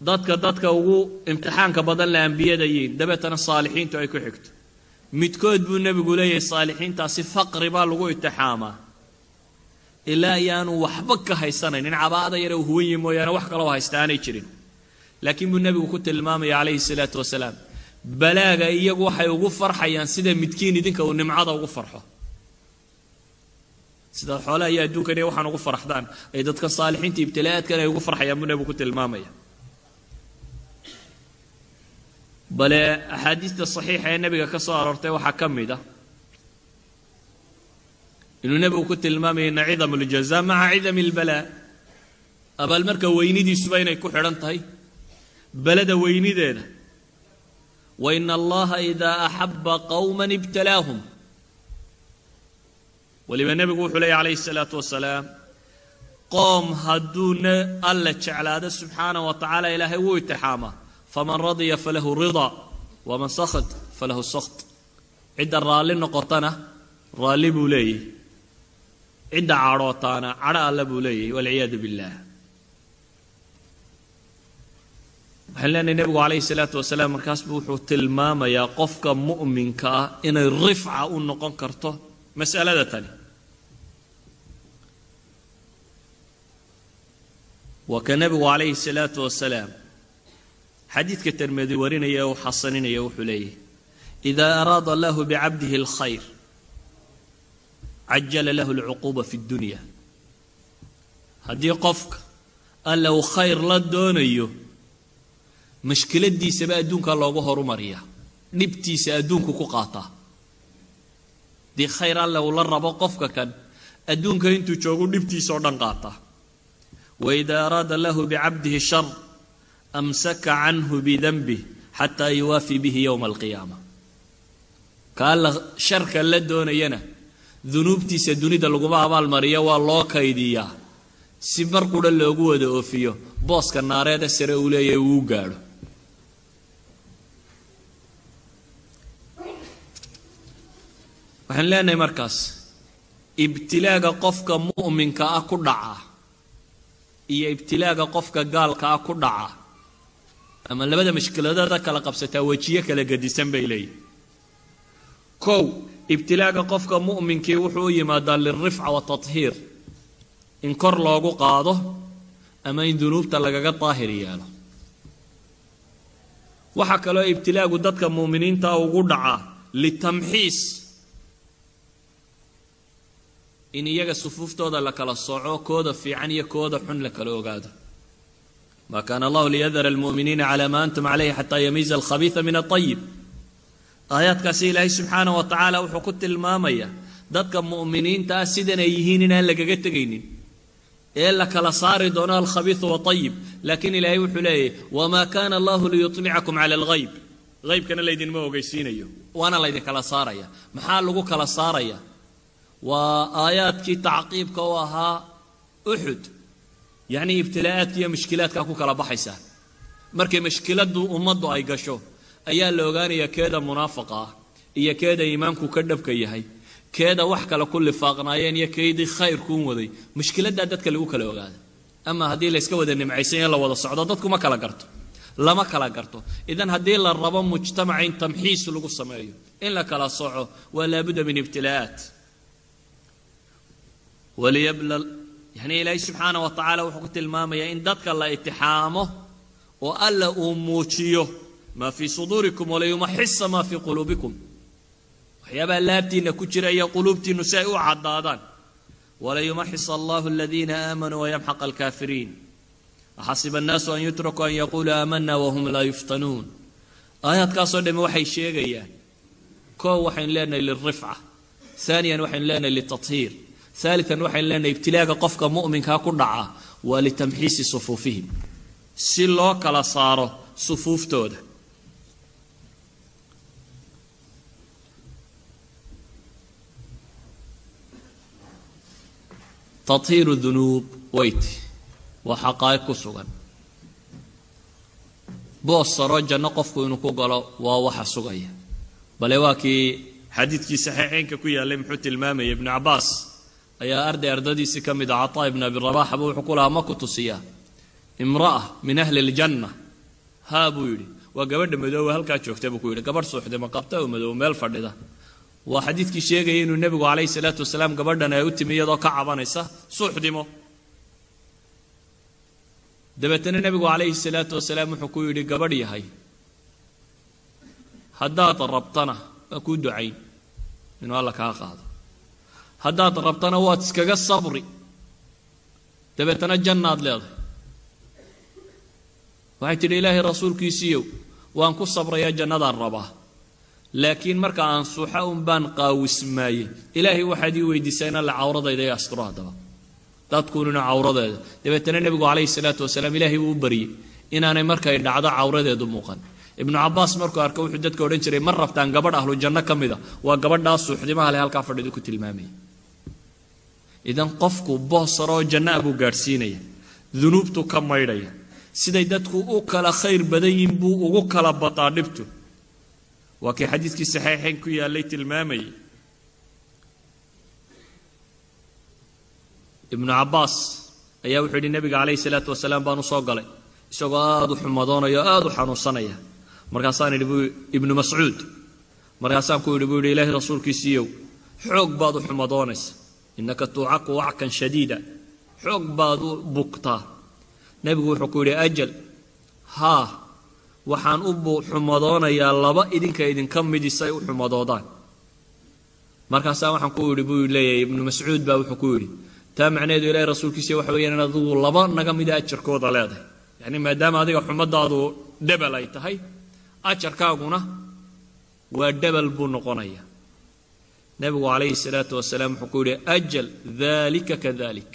dadka dadka ugu imtixaanka badan le ambiyada yihiin dabeetana saalixiintu ay ku xigto midkood buu nebigu leeyahay saalixiintaasi faqri baa lagu itixaamaa ilaa ayaanu waxba ka haysanaynin cabaada yare u huwan yihi mooyaane wax kaloo haysta aanay jirin. Laakiin buu nebigu ku tilmaamaya calayhi salaatu wasalaam balaaga iyagu waxay ugu farxayaan sida midkiin idinka uu nimcada ugu farxo. Sida xoolaha iyo adduunkan iyo waxaan ugu farxdaan ay dadka saalixiinta ibtilaa'aadkan ay ugu farxayaan buu nebigu ku tilmaamaya bale axaadiista saxiixa ee nebiga ka soo aroortay waxaa ka mid ah. Inuu nebigu ku tilmaamayay ina cidam اljaza maca cidam اlbalaa abaalmarka weynidiisuba inay ku xidhan tahay. Beleda weynideeda. Wa ina allaha idaa axaba qowman ibtalaahum. Weliba nebigu wuxuu leeyay calayhi salaatu wasalaam qoom hadduu alla jeclaado subxaana wa tacaala ilaahay wuu itixaamaa faman radya falahu ridaa waman sakhat falahu sakht. Cidda raalli noqotana raalli buu leeyahy. Cidda cadhootaana cadho alla buu leeyahy walciyaadu billaah waxaan leenahay nebigu calayhi salaatu wasalaam markaasbu wuxuu tilmaamayaa qofka mu'minka ah inay rifca u noqon karto mas'alada tani. Waa ka nebigu calayhi salaatu wasalaam xadiidka termedi warinaya uu xasaninaya wuxuu leeyahy idaa araada allahu bicabdihi alkhayr cajala lahu alcuquuba fi ddunya haddii qofka alla uu khayr la doonayo mashkiladiisaba adduunka loogu horumariyaa dhibtiisa adduunku ku qaataa. Haddii khayr alle uu la rabo qofka kan adduunka intuu joogu dhibtiisa oo dhan qaataa. Waida araada lahu bicabdihi shar amsaka canhu bidanbih xataa yuwaafii bihi yowma alqiyaama ka alla sharka la doonayana dunuubtiisa dunida laguma abaalmariyo waa loo kaydiyaa si mar qudha loogu wada oofiyo booska naareeda sare uu leeyahay uu gaadho waxaan leenahay markaas ibtilaaga qofka mu'minka ah ku dhaca iyo ibtilaaga qofka gaalka ah ku dhaca ama labada mashkiladada kala qabsataa wejiyo kala gedisan bay leeyihiin kow ibtilaaga qofka mu'minkii wuxuu u yimaadaa lilrifca watathiir in kor loogu qaado ama in dunuubta lagaga daahir yeelo. Waxaa kaloo ibtilaagu dadka muuminiinta ugu dhacaa litamxiis. In iyaga sufuuftooda la kala sooco kooda fiican iyo kooda xun la kala ogaado ma kaana allahu liyadara almu'miniina cala ma antum calayhi xataa yamiiza alkhabiisa min aطayib aayaadkaasi ilaahay subxaana wa tacaala wuxuu ku tilmaamayaa dadka mu'miniinta ah sidan ay yihiin inaan lagaga tegaynin. Ee la kala saari doono alkhabiisu waayib laakiin ilaahay wuxuu leeyahy wamaa kana allahu liyuطlicakum cala alghayb. Haybkana laydinma ogeysiinayo. Waana laydinkala saaraya. Maxaa lagu kala saaraya? Waa aayaadkii tacqiibka u ahaa uxud yacnii ibtilaa'aadka iyo mushkilaadkaa ku kala baxaysaa markay mashkiladdu ummaddu ay gasho ayaa la ogaanayaa keeda munaafaqa ah iyo keeda iimaanku ka dhabka yahay keeda wax kale ku lifaaqnaayeen iyo keydii khayrkuun waday. Mushkiladdaa dadka lagu kala ogaada ama haddii layska wada nimcaysan in la wada socdo dadku ma kala garto. Lama kala garto. Idan haddii la rabo mujtamaca in tamxiis lagu sameeyo in la kala soco waa laabudda min ibtilaa'aat yani ilaahay subxaana wa tacaala wuxuu ku tilmaamayaa in dadka la itixaamo oo alla uu muujiyo maa fii suduurikum walayumaxisa maa fii quluubikum. Waxyaabaha laabtiinna ku jira iyo quluubtiinnu si ay u caddaadaan. Walayumaxis allahu aladiina aamanuu wayamxaq alkaafiriin. Axasiba annaasu an yutrakuu an yaquuluu aamana wahum laa yuftanuun. Aayaadkaasoo dhamme waxay sheegayaan koow waxaynu leenahay lilrifca aaniyan waxaynu leenahay litathiir aalian waxaynu leenahay ibtilaaga qofka mu'minkaa ku dhaca waa litamxiisi sufuufihim. Si loo kala saaro sufuuftooda. Tathiiru dunuub weyti waa xaqaa'ib ku sugan. Boos saro janno qofku inuu ku galo waa waxa sugaya. Bale waa kii xadiidkii saxiixeynka ku yaallay muxuu tilmaamayay ibnu cabbaas ayaa arday ardadiisii ka mid a cataa ibn abi rabaxaba wuxuu ku lahaa ma ku tusiyaa imra'a min ahli ljanna haa buu yidhi. Waa gabadha madoowe halkaa joogta buu ku yidhi. Gabadh suuxdima qabta oo madoowe meel fadhida. Waa xadiidkii sheegaya inuu nebigu calayhi salaatu wasalaam gabadhan ay u timi iyadoo ka cabanaysa suuxdimo. Dabeetana nebigu calayhi salaatu wasalaam wuxuu ku yidhi gabadh yahay. Haddaad rabtana waa kuu ducayn. Inuu alla kaa qaado haddaad rabtana waad iskaga sabri. Dabeetana jannaad leedahay. Waxay tidhi ilaahay rasuulkiisiiyow waan ku sabrayaa jannadaan rabaa. Laakiin marka aan suuxa un baan qaawismaayey. Ilaahay waxaad ii weydiisaa in alla cawradayda i asturo haddaba. Dadkunina cawradeeda. Dabeetana nebigu calayhi salaatu wasalaam ilaahay buu u baryey inaanay markay dhacdo cawradeedu muuqan. Ibnu cabaas markuu arko wuxuu dadka odhan jiray ma rabtaan gabadh ahlu janno ka mida waa gabadhaa suuxdimaha leh halkaa fadhidu ku tilmaamaya idan qofku boosar oo jannaa buu gaadhsiinaya dunuubtu ka maydhaya siday dadku u kala khayr badan yihiin buu ugu kala bataa dhibtu. Waa kii xadiidkii saxiixayn ku yaallay tilmaamayay ibnu cabaas ayaa wuxuu yidhi nebiga calayhi salaatu wasalaam baan u soo galay isagoo aada u xumadoonaya o aada u xanuunsanaya. Markaasaan idhi buu ibnu mascuud markaasaan ku yidhi buu yidhi ilaahay rasuulkiisiiyow xoog baad u xumadoonaysa innaka tuucaku wackan shadiida. Xoog baad u bugtaa nebigu wuxuu ku yidhi ajal haa waxaan u xumadoonayaa laba idinka idinka midi say u xumadoodaan. Markaasaa waxaan ku yidhi buu leeyahay ibnu mascuud baa wuxuu ku yidhi taa macnaheedu ilaahay rasuulkiisa waxa weeyaan in adigu laba naga mida ajarkooda leedahay. Yacni maadaama adiga xumadaadu dhebel ay tahay ajarkaaguna waa dhebel buu noqonaya nebigu calayhi salaatu wasalaam wuxuu ku yidhi ajal dalika kadalik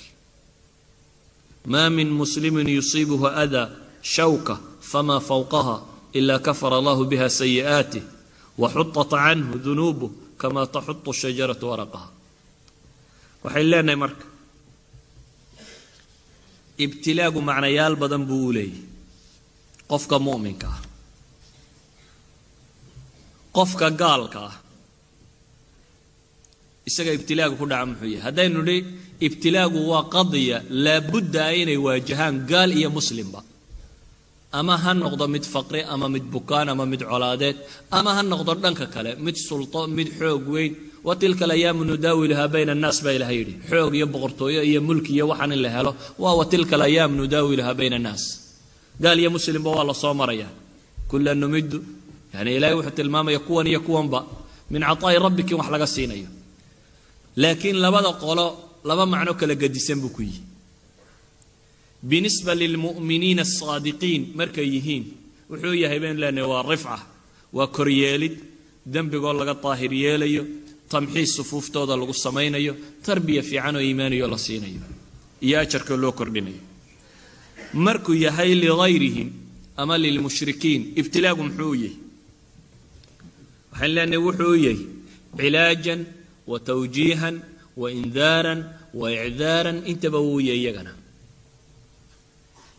ma min muslimin yusiibuhu adaa shawka fama fawqaha ila kafara allahu biha sayi'aatih waxuطat canhu dunuubuh kama taxuط shajaratu waraqaha. Waxay leenahay marka ibtilaagu macnayaal badan buu u leeyahy qofka mu'minka ah qofka gaalka ah isaga ibtilaagu ku dhaca muxuu yahay. Haddaynu nidhi ibtilaagu waa qadiya laabudda inay waajahaan gaal iyo muslimba. Ama ha noqdo mid faqri ama mid bukaan ama mid colaadeed ama ha noqdo dhanka kale mid sulto mid xoog weyn. Wa tilka alayaamu nudaawiluhaa bayna annaas baa ilaha yidhi. Xoog iyo boqortooyo iyo mulki iyo waxaan in la helo waa wa tilka alayaam nudaawiluhaa bayna annaas. Gaal iyo muslimba waa la soo maraya. Kulan numiddu yani ilahay wuxuu tilmaamaya kuwan iyo kuwanba min cataa'i rabbikin wax laga siinayo laakiin labada qolo laba macno kala gedisan buu ku yihi binisba lilmu'miniina asaadiqiin markay yihiin wuxuu yahay baynu leenahay waa rifca waa koryeelid dembigoo laga daahir yeelayo tamxiis sufuuftooda lagu samaynayo tarbiya fiican oo iimaaniyo la siinayo iyo ajarka loo kordhinayo. Markuu yahay ligayrihim ama lilmushrikiin ibtilaagu muxuu u yahay? Waxaan leenahay wuxuu u yahay cilaajan wa tawjiihan wa indaaran wa icdaaran intaba wuu yahay iyagana.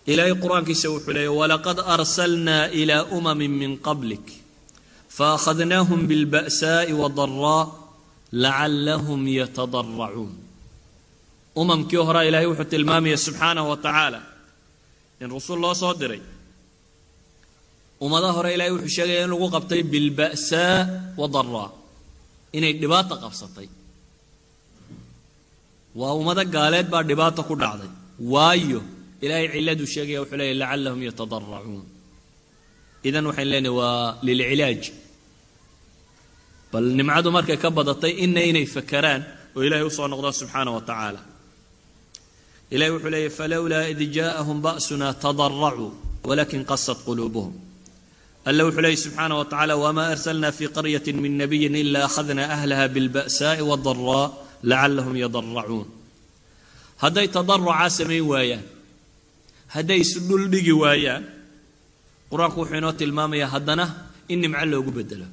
Ilaahay qur'aankiisa wuxuu leeyay walaqad arsalnaa ilaa umamin min qablik faakhadnaahum bilba'saa'i wadaraa lacallahum yatadaracuun umamkii horaa ilaahay wuxuu tilmaamaya subxaanahu wa tacaala in rusul loo soo diray ummadaha hore ilaahay wuxuu sheegaya in lagu qabtay bilba'saa wadaraa inay dhibaata qabsatay. Waa ummado gaaleed baa dhibaata ku dhacday. Waayo ilaahay ciladuu sheegaya wuxuu leeyahy lacallahum yatadaracuun idan waxayn leenahay waa lilcilaaj bal nimcadu markay ka badatay ina inay fakaraan oo ilahay u soo noqdaan subxaana wa tacaala ilahay wuxuu leeyahy falowlaa id jaءahum ba'suna tadaracuu walakin qasat quluubuhum alla wuxuu leeyahy subxaana wa tacala wma arslna fi qaryati min nabiyin ila akhadna ahlaha bilba'saa'i wadaraa lacallahum yadaracuun hadday tadarucaa samayn waayaan hadday isdhuldhigi waayaan qur'aanku wuxuu inoo tilmaamayaa haddana in nimco loogu bedelo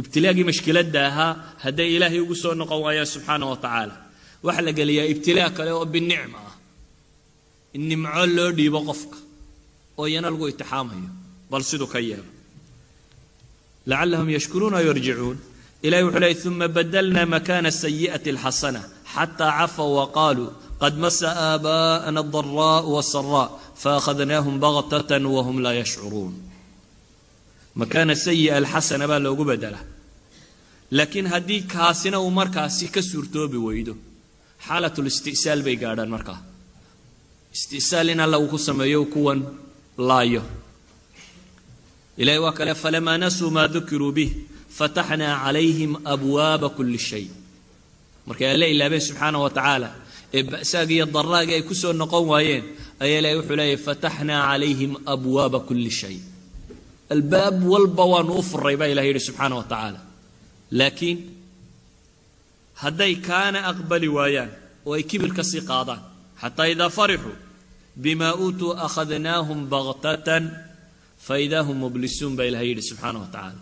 ibtilaagii mashkiladda ahaa hadday ilaahay ugu soo noqon waayaan subxaana wa tacaala waxaa la geliyaa ibtilaa kale oo binicma ah. In nimco loo dhiibo qofka oo iyana lagu itixaamayo bal siduu ka yeelo. Lacallahum yashkuruuna yarjicuun ilahi wuxuu leeyay uma badalna makana sayi'ati alxasana xataa cafaw waqaaluu qad masa aabaa'ana adaraa'u wasaraa faakhadnaahum bagtatan wahum laa yashcuruun makaana sayi'a alxasana baa loogu bedelaa laakiin haddii kaasina uu markaasi ka suurtoobi weydo xaalatlisti'saal bay gaadhaan markaa. Isti'saal in alla uu ku sameeyo kuwan laayo. Ilahay waa kale falamaa nasuu maa dukiruu bih fataxnaa calayhim abwaaba kulli shay. Markay alle ilaabeen subxaana wa tacaala ee ba'saagii iyo daraagii ay ku soo noqon waayeen ayaa ilahay wuxuu leeyahy fataxnaa calayhim abwaaba kulli shay. Albaab walba waanu u furay baa ilahay yidhi subxaana wa tacaala. Laakiin hadday kaana aqbali waayaan oo ay kibir ka sii qaadaan xataa idaa farixuu bima uutuu akhadnaahum baktatan faidaa hum mublisuun baa ilahay yidhi subxaana wa tacaala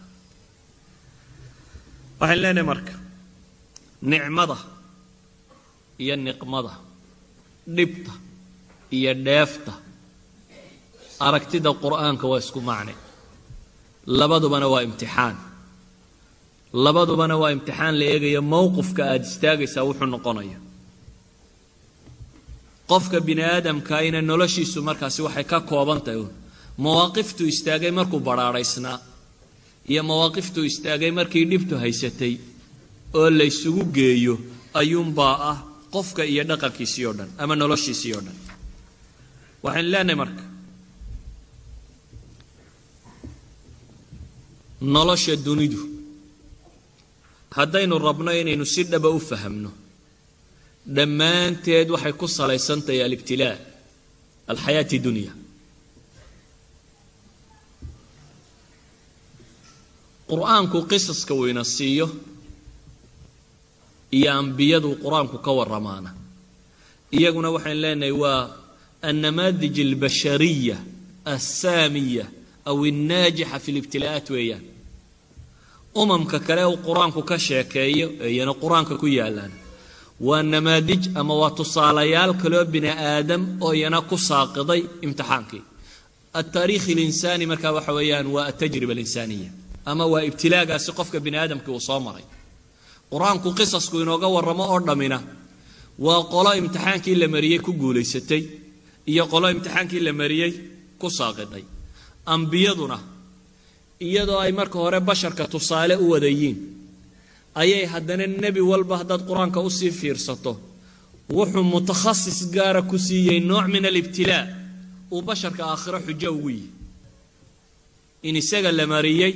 waxaan leenahay marka nicmada iyo niqmada dhibta iyo dheefta aragtida qur'aanka waa isku macne labadubana waa imtixaan labadubana waa imtixaan la eegaya mowqifka aada istaagaysaa wuxuu noqonaya qofka bini aadamkaina noloshiisu markaasi waxay ka kooban tahay. Un mawaaqiftuu istaagay markuu badhaadhaysnaa iyo mawaaqiftuu istaagay markii dhibtu haysatay. Oo la ysugu geeyo ayuunbaa ah qofka iyo dhaqankiisii oo dhan ama noloshiisii oo dhan. Waxaynu leenahay marka nolosha dunidu haddaynu rabno inaynu si dhaba u fahamno dhammaanteed waxay ku salaysan tahay alibtilaa alxayaati dunya. Qur'aanku qisaska weyna siiyo iyo ambiyadu qur'aanku ka warramaana. Iyaguna waxaynu leenahay waa annamaadij albashariya assaamiya aw annaajixa fi libtilaa'aat weeyaan. Umamka kale uu qur'aanku ka sheekeeyo iyana qur'aanka ku yaalaan waa namaadij ama waa tusaalayaal kaloo bini aadam oo iyana ku saaqiday imtixaankii. Altaariikh alinsaani markaa waxa weeyaan waa altajriba alinsaaniya ama waa ibtilaagaasi qofka bini aadamkii uu soo maray. Qur'aanku qisasku inooga warramo oo dhammina waa qolo imtixaankii la mariyey ku guulaysatay iyo qolo imtixaankii la mariyey ku saaqiday. Ambiyaduna iyadoo ay marka hore basharka tusaale u wadayiin ayay haddana nebi walba haddaad qur'aanka u sii fiirsato wuxuu mutakhasis gaara ku siiyey nooc min alibtilaa uu basharka aakhiro xujo ugu yihi in isaga la mariyey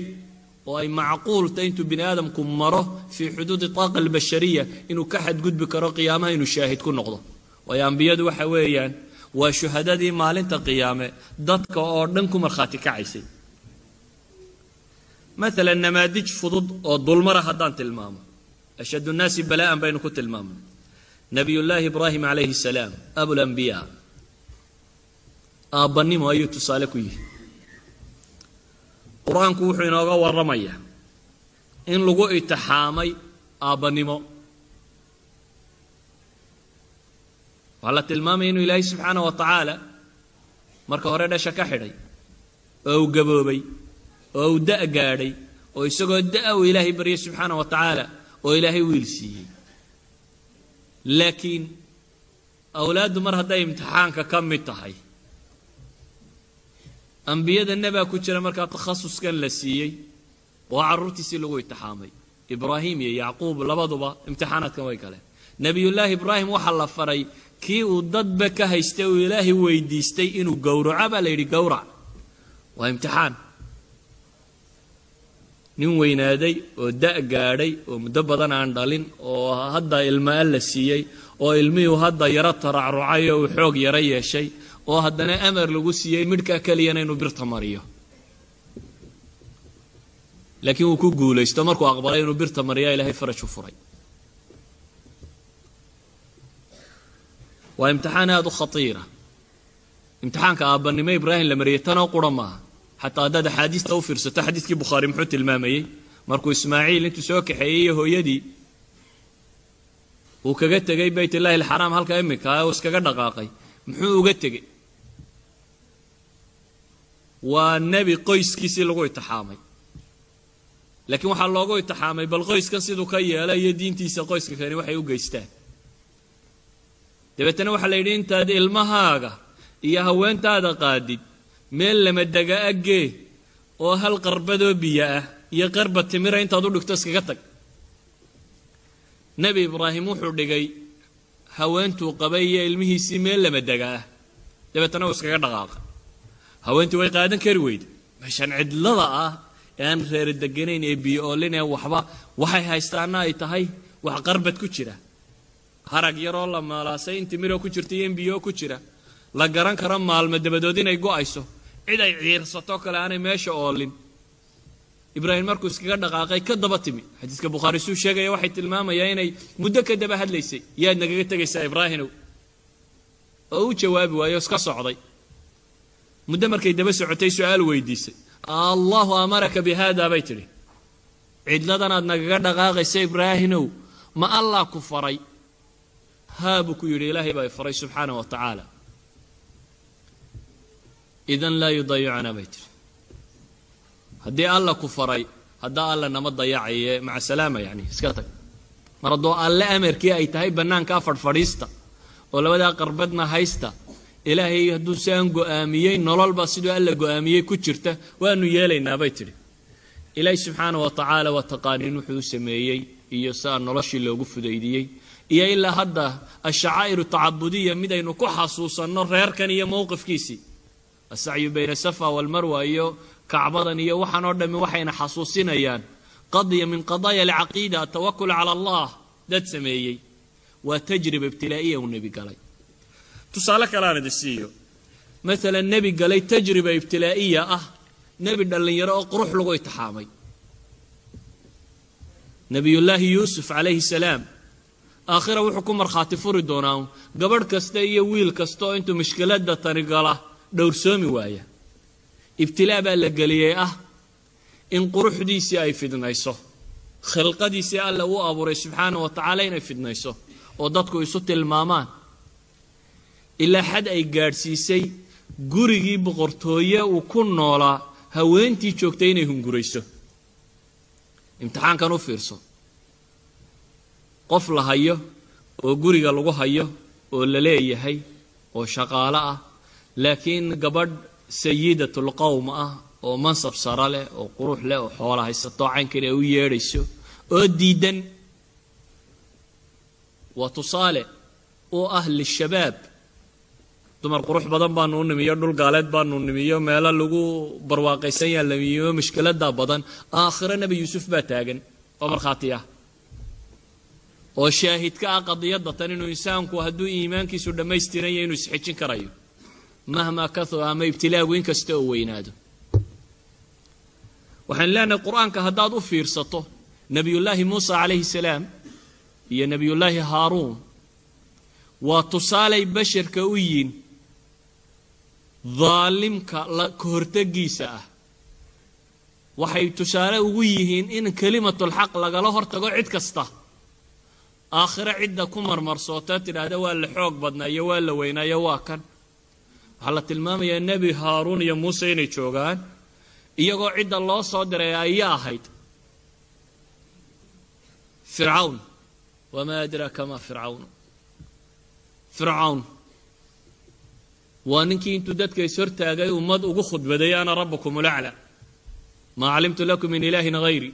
oo ay macquulta intuu bini aadamku maro fii xuduudi taaqa albashariya inuu ka xadgudbi karo qiyaamaha inuu shaahid ku noqdo. Waayo ambiyadu waxa weeyaan waa shuhadadii maalinta qiyaame dadka oo dhan ku markhaati kacaysay maalan namaadij fudud oo dulmara haddaan tilmaamo. Ashad nnaasi balaa'an baynu ku tilmaamnay. Nabiyullaahi ibraahim calayhi salaam abulambiyaa aabbannimo ayuu tusaale ku yihi qur'aanku wuxuu inooga warramayaa in lagu itixaamay aabbannimo waxaa la tilmaamaya inuu ilaahay subxaana wa tacaala marka hore dhasha ka xidhay oo uu gaboobay oo uu da' gaadhay oo isagoo da' uu ilaahay baryay subxaana wa tacaala oo ilaahay wiil siiyey. Laakiin awlaaddu mar hadday imtixaanka ka mid tahay ambiyada nebaa ku jira markaa takhasuskan la siiyey oo carruurtiisii lagu itixaamay ibraahim iyo yacquub labaduba imtixaanaadkan way galeen. Nebiyullaahi ibraahim waxaa la faray kii uu dadba ka haystay uu ilaahay weydiistay inuu gowraco baa la yidhi gowrac. Waa imtixaan nin weynaaday oo da' gaadhay oo muddo badan aan dhalin oo hadda ilmaa la siiyey oo ilmihuu hadda yaro taracrucay oo uu xoog yaro yeeshay oo haddana amar lagu siiyey midhkaa keliyana inuu birta mariyo. Laakiin wuu ku guulaysto markuu aqbalay inuu birta mariyaa ilaahay faraj u furay. Waa imtixaan aada u khatiira. Imtixaanka aabbannimo ibraahim la mariyey tanoo qura maaha xataa haddaad axaadiista u fiirsato xadiiskii bukhaari muxuu tilmaamayey markuu ismaaciil intuu soo kaxeeyey iyo hooyadii uu kaga tegey baytullaahi alxaraam halka imika uu iskaga dhaqaaqay muxuu uga tegey? Waa nebi qoyskiisii lagu itixaamay. Laakiin waxaa loogu itixaamay bal qoyskan siduu ka yeela iyo diintiisa qoyska kani waxay u geystaan. Dabeetana waxaa la yidhi intaad ilmahaaga iyo haweentaada qaadid meel lama dega aggee oo hal qarbadoo biyo ah iyo qarba timira intaad u dhigto iskaga tag. Nebi ibraahim wuxuu dhigay haweentuu qabay iyo ilmihiisii meel lama dega ah. Dabeetana uu iskaga dhaqaaqa haweentii way qaadan kari weyda meeshaan cidlada ah ee aan reera deganayn ee biyo oolin ee waxba waxay haystaana ay tahay wax qarbad ku jira. Harag yaroo la maalaasay in timiroo ku jirta iyo in biyoo ku jira. La garan karo maalmo dabadood inay go'ayso cid ay ciirsato kale aanay meesha oolin. Ibraahim markuu iskaga dhaqaaqay ka daba timi. Xadiiska bukhaari suu sheegaya waxay tilmaamayaa inay muddo ka daba hadlaysay. Yaad nagaga tegaysaa ibraahinow oo u jawaabi waayo iska socday. Muddo markay daba socotay su'aal weydiisay. Allahu amaraka bi haada bay tidhi. Cidladanaad nagaga dhaqaaqaysa ibraahinow ma allah ku faray? Haa buu ku yidhi ilaahay baa faray subxaana wa tacaala idan laa yudayicanaa bay tidhi haddii alla ku faray haddaa alla nama dayacaye maca salaama yani iska tag. Mar haddoo alle amarkii ay tahay bannaankaa fadhfadhiista oo labadaa qarbadna haysta ilaahay hadduu si aan go'aamiyey nololbaa siduu alla go'aamiyey ku jirta waanu yeelaynaa bay tidhi ilaahay subxaana wa tacaala waa taqaaniin wuxuu u sameeyey iyo siaa noloshii loogu fudaydiyey. Iyo ilaa hadda ashacaa'iru tacabudiya mid aynu ku xasuusanno reerkan iyo mowqifkiisii asacyu bayna safa walmarwa iyo kacbadan iyo waxaan oo dhammi waxayna xasuusinayaan qadya min qadaaya alcaqiida atawakul cala allah dad sameeyey. Waa tajriba ibtilaa'iya uu nebi galay. Tusaale kaleaan idin siiyo maalan nebi galay tajriba ibtilaa'iya ah nebi dhallinyaro oo qurux lagu itixaamay. Nebiyullaahi yuusuf calayhi salaam aakhira wuxuu ku markhaati furi doonaa gabadh kasta iyo wiil kasta oo intuu mushkiladda tani gala dhowrsoomi waaya. Ibtilaa baa la geliyey ah in quruxdiisii ay fidnayso. Khilqadiisii alla uu abuuray subxaana wa tacaala inay fidnayso oo dadku isu tilmaamaan. Ilaa xad ay gaadhsiisay gurigii boqortooye uu ku noolaa haweentii joogtay inay hungurayso. Imtixaankan u fiirso. Qof la hayo oo guriga lagu hayo oo la leeyahay oo shaqaalo ah laakiin gabadh sayidatul qowm ah oo mansab saro leh oo qurux leh oo xoola haysato caynkan ay u yeedhayso oo diidan waa tusaale oo ah lishabaab. Dumar qurux badan baanu u nimiyo dhul gaaleed baanu nimiyo meelo lagu barwaaqaysan yaa lamiyo mushkiladaa badan. Aakhiro nebi yuusuf baa taagan oo markhaati ah. Oo shaahidka ah qadiyadda tan inuu insaanku hadduu iimaankiisu dhammaystiran yahay inuu isxijin karayo mahmaa kahura ama ibtilaagu in kasta oo weynaado. Waxaan leenahay qur'aanka haddaad u fiirsato nebiyullaahi muusa calayhi salaam iyo nebiyullaahi haaruun waa tusaalay basharka u yiin daalimka ka hortegiisa ah. Waxay tusaale ugu yihiin in kelimatulxaq lagala hortago cid kasta. Aakhiro cidda ku marmarsoota tidhaahda waa la xoog badnaa iyo waa la weynaayo waa kan waxaa la tilmaamayaa nebi haaruun iyo muuse inay joogaan iyagoo cidda loo soo diray ayaa ahayd. Fircawn. Wamaa adraaka ma fircawn? Fircawn. Waa ninkii intuu dadka is hortaagay ummad ugu khudbaday ana rabbukum ulacla maa calimtu lakum min ilaahin hayri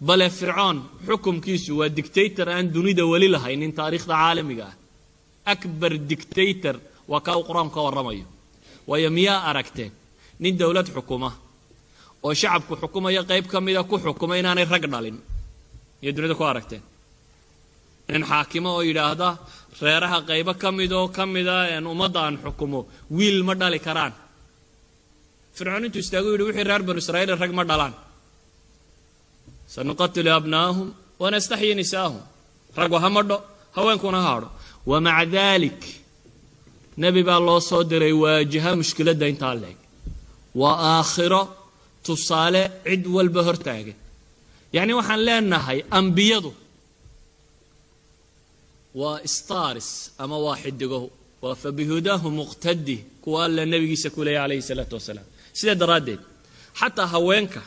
bale fircoon xukumkiisu waa dictator aan dunida weli lahaynin taariikhda caalamiga ah. Akbar dictator waa kaa uu qur'aanku ka warramayo. Waayo miyaa aragteen nin dowlad xukuma oo shacabku xukumaya qayb ka mida ku xukuma inaanay rag dhalin. Iyo dunida ku aragteen nin xaakimo oo yidhaahda reeraha qaybo ka midoo ka mida ummadda aan xukumo wiil ma dhali karaan. Fircoon intuu istaagu yidhi wixii reer banu israa'iil rag ma dhalaan. Sanuqatilu abnaahum wanastaxyi nisaahum. Raggu ha madho haweenkuna ha hadho wamaca daalik nebi baa loo soo diray waajaha mushkiladda intaa leeg. Waa aakhiro tusaale cid walba hortaagan yacni waxaan leenahay ambiyadu waa stars ama waa xidigo waa fabihudaahu muqtadi kuwa alla nebigiisa ku leeya calayhi salaatu wasalaam. Sidaa daraaddeed xataa haweenka.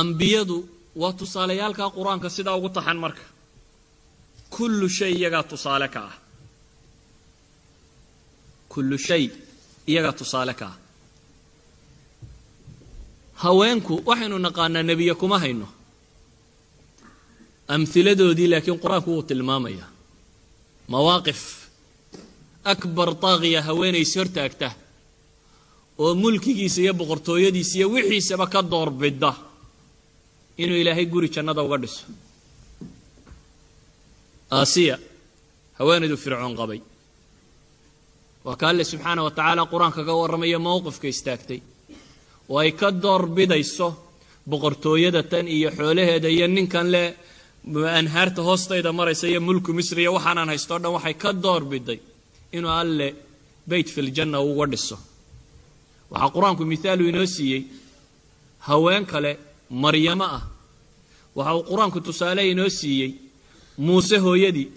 Ambiyadu waa tusaalayaalka qur'aanka sidaa ugu taxan marka. Kullu shay iyagaa tusaale ka ah. Kullu shay iyagaa tusaale ka ah. Haweenku waxaynu naqaanaa nebiye kuma hayno. Amhiladoodii laakiin qur'aanku wuu tilmaamayaa mawaaqif. Akbar taaqiya haweenays hortaagta. Oo mulkigiisa iyo boqortooyadiisa iyo wixiisaba ka doorbida inuu ilaahay guri jannada uga dhiso. Aasiya haweenayduu fircoon qabay. Waa ka alle subxaana wa tacaala qur'aanka ka warramaya mowqifka istaagtay. Oo ay ka door bidayso boqortooyada tan iyo xoolaheeda iyo ninkan le anhaarta hoostayda maraysa iyo mulku misri iyo waxaanaan haysto o dhan waxay ka door biday inuu alle beyt filjanna uga dhiso. Waxaa qur'aanku mithaalu inoo siiyey haween kale maryamo ah. Waxa uu qur'aanku tusaale inoo siiyey. Muuse hooyadii.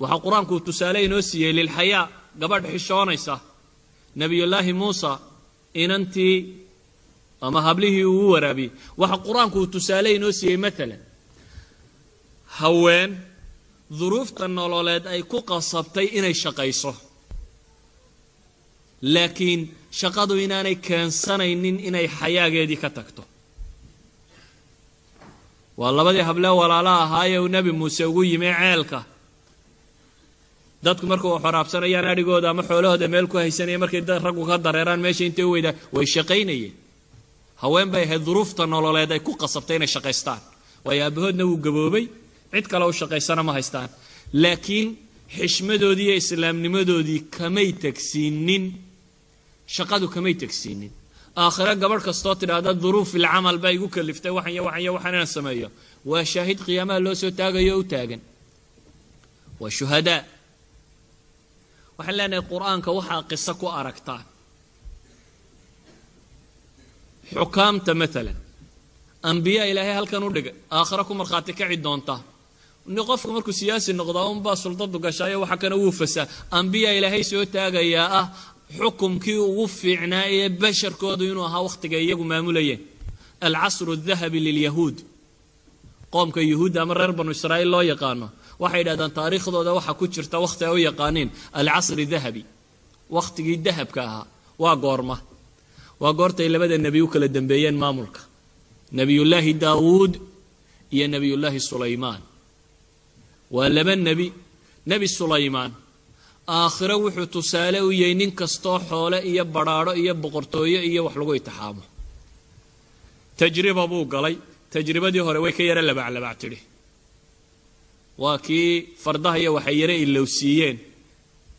Waxaa qur'aanku tusaale inoo siiyey lilxayaa gabadh xishoonaysa. Nebiyullaahi muusa inantii ama hablihii uu waraabiyey waxa qur'aanku uu tusaale inoo siiyey maalan haween duruufta nololeed ay ku qasabtay inay shaqayso. Laakiin shaqadu inaanay keensanaynin inay xayaageedii ka tagto waa labadii hablee walaala ahaayee uu nebi muuse ugu yimi ceelka. Dadku markuu xoraabsanayaan adhigooda ama xoolahooda meel ku haysanaya markay raggu ka dareeraan meesha intay u weydaa? Way shaqaynayeen. Haween bay ahayd duruufta nololeed ay ku qasabtay inay shaqaystaan. Waayo aabahoodna wuu gaboobay. Cid kale u shaqaysana ma haystaan. Laakiin xishmadoodii iyo islaamnimadoodii kamay tegsiinin shaqadu kamay tegsiinin aakhiro gabadh kastoo tidhaahda duruufilcamal baa igu kaliftay waxan yo waxan yo waxaan inaan sameeyo. Waa shaahid qiyaamaha loo soo taagayo u taagan. Waa shuhadaa waxaan leenahay qur'aanka waxaa qiso ku aragtaan xukaamta maalan ambiyaa ilaahay halkan u dhigay aakhiro ku markhaati kaci doontaa ni qofku markuu siyaasi noqdaa unbaa suldadu gashaayo waxa kana wuu fasaa. Ambiyaa ilaahay soo taagayaa ah xukumkii ugu fiicnaa ee basharkoodu inuu ahaa wakhtiga iyagu maamulayeen alcasru adahabi lilyahuud. Qoomka yuhuudda ama reer banu israa'iil loo yaqaano waxay yidhahdaan taariikhdooda waxaa ku jirta wakhti ay u yaqaaniin alcasri dahabi. Wakhtigii dahabka ahaa waa goorma. Waa goortay labada nebi u kala dambeeyeen maamulka. Nebiyullaahi daawuud iyo nebiyullaahi sulaymaan. Waa laba nebi nebi sulaymaan aakhiro wuxuu tusaale u yahay nin kastoo xoole iyo badhaadho iyo boqortooyo iyo wax lagu itixaamo. Tajriba buu galay. Tajribadii hore way ka yara labaclabac tidhi. Waa kii fardaha iyo waxay yare ilowsiiyeen.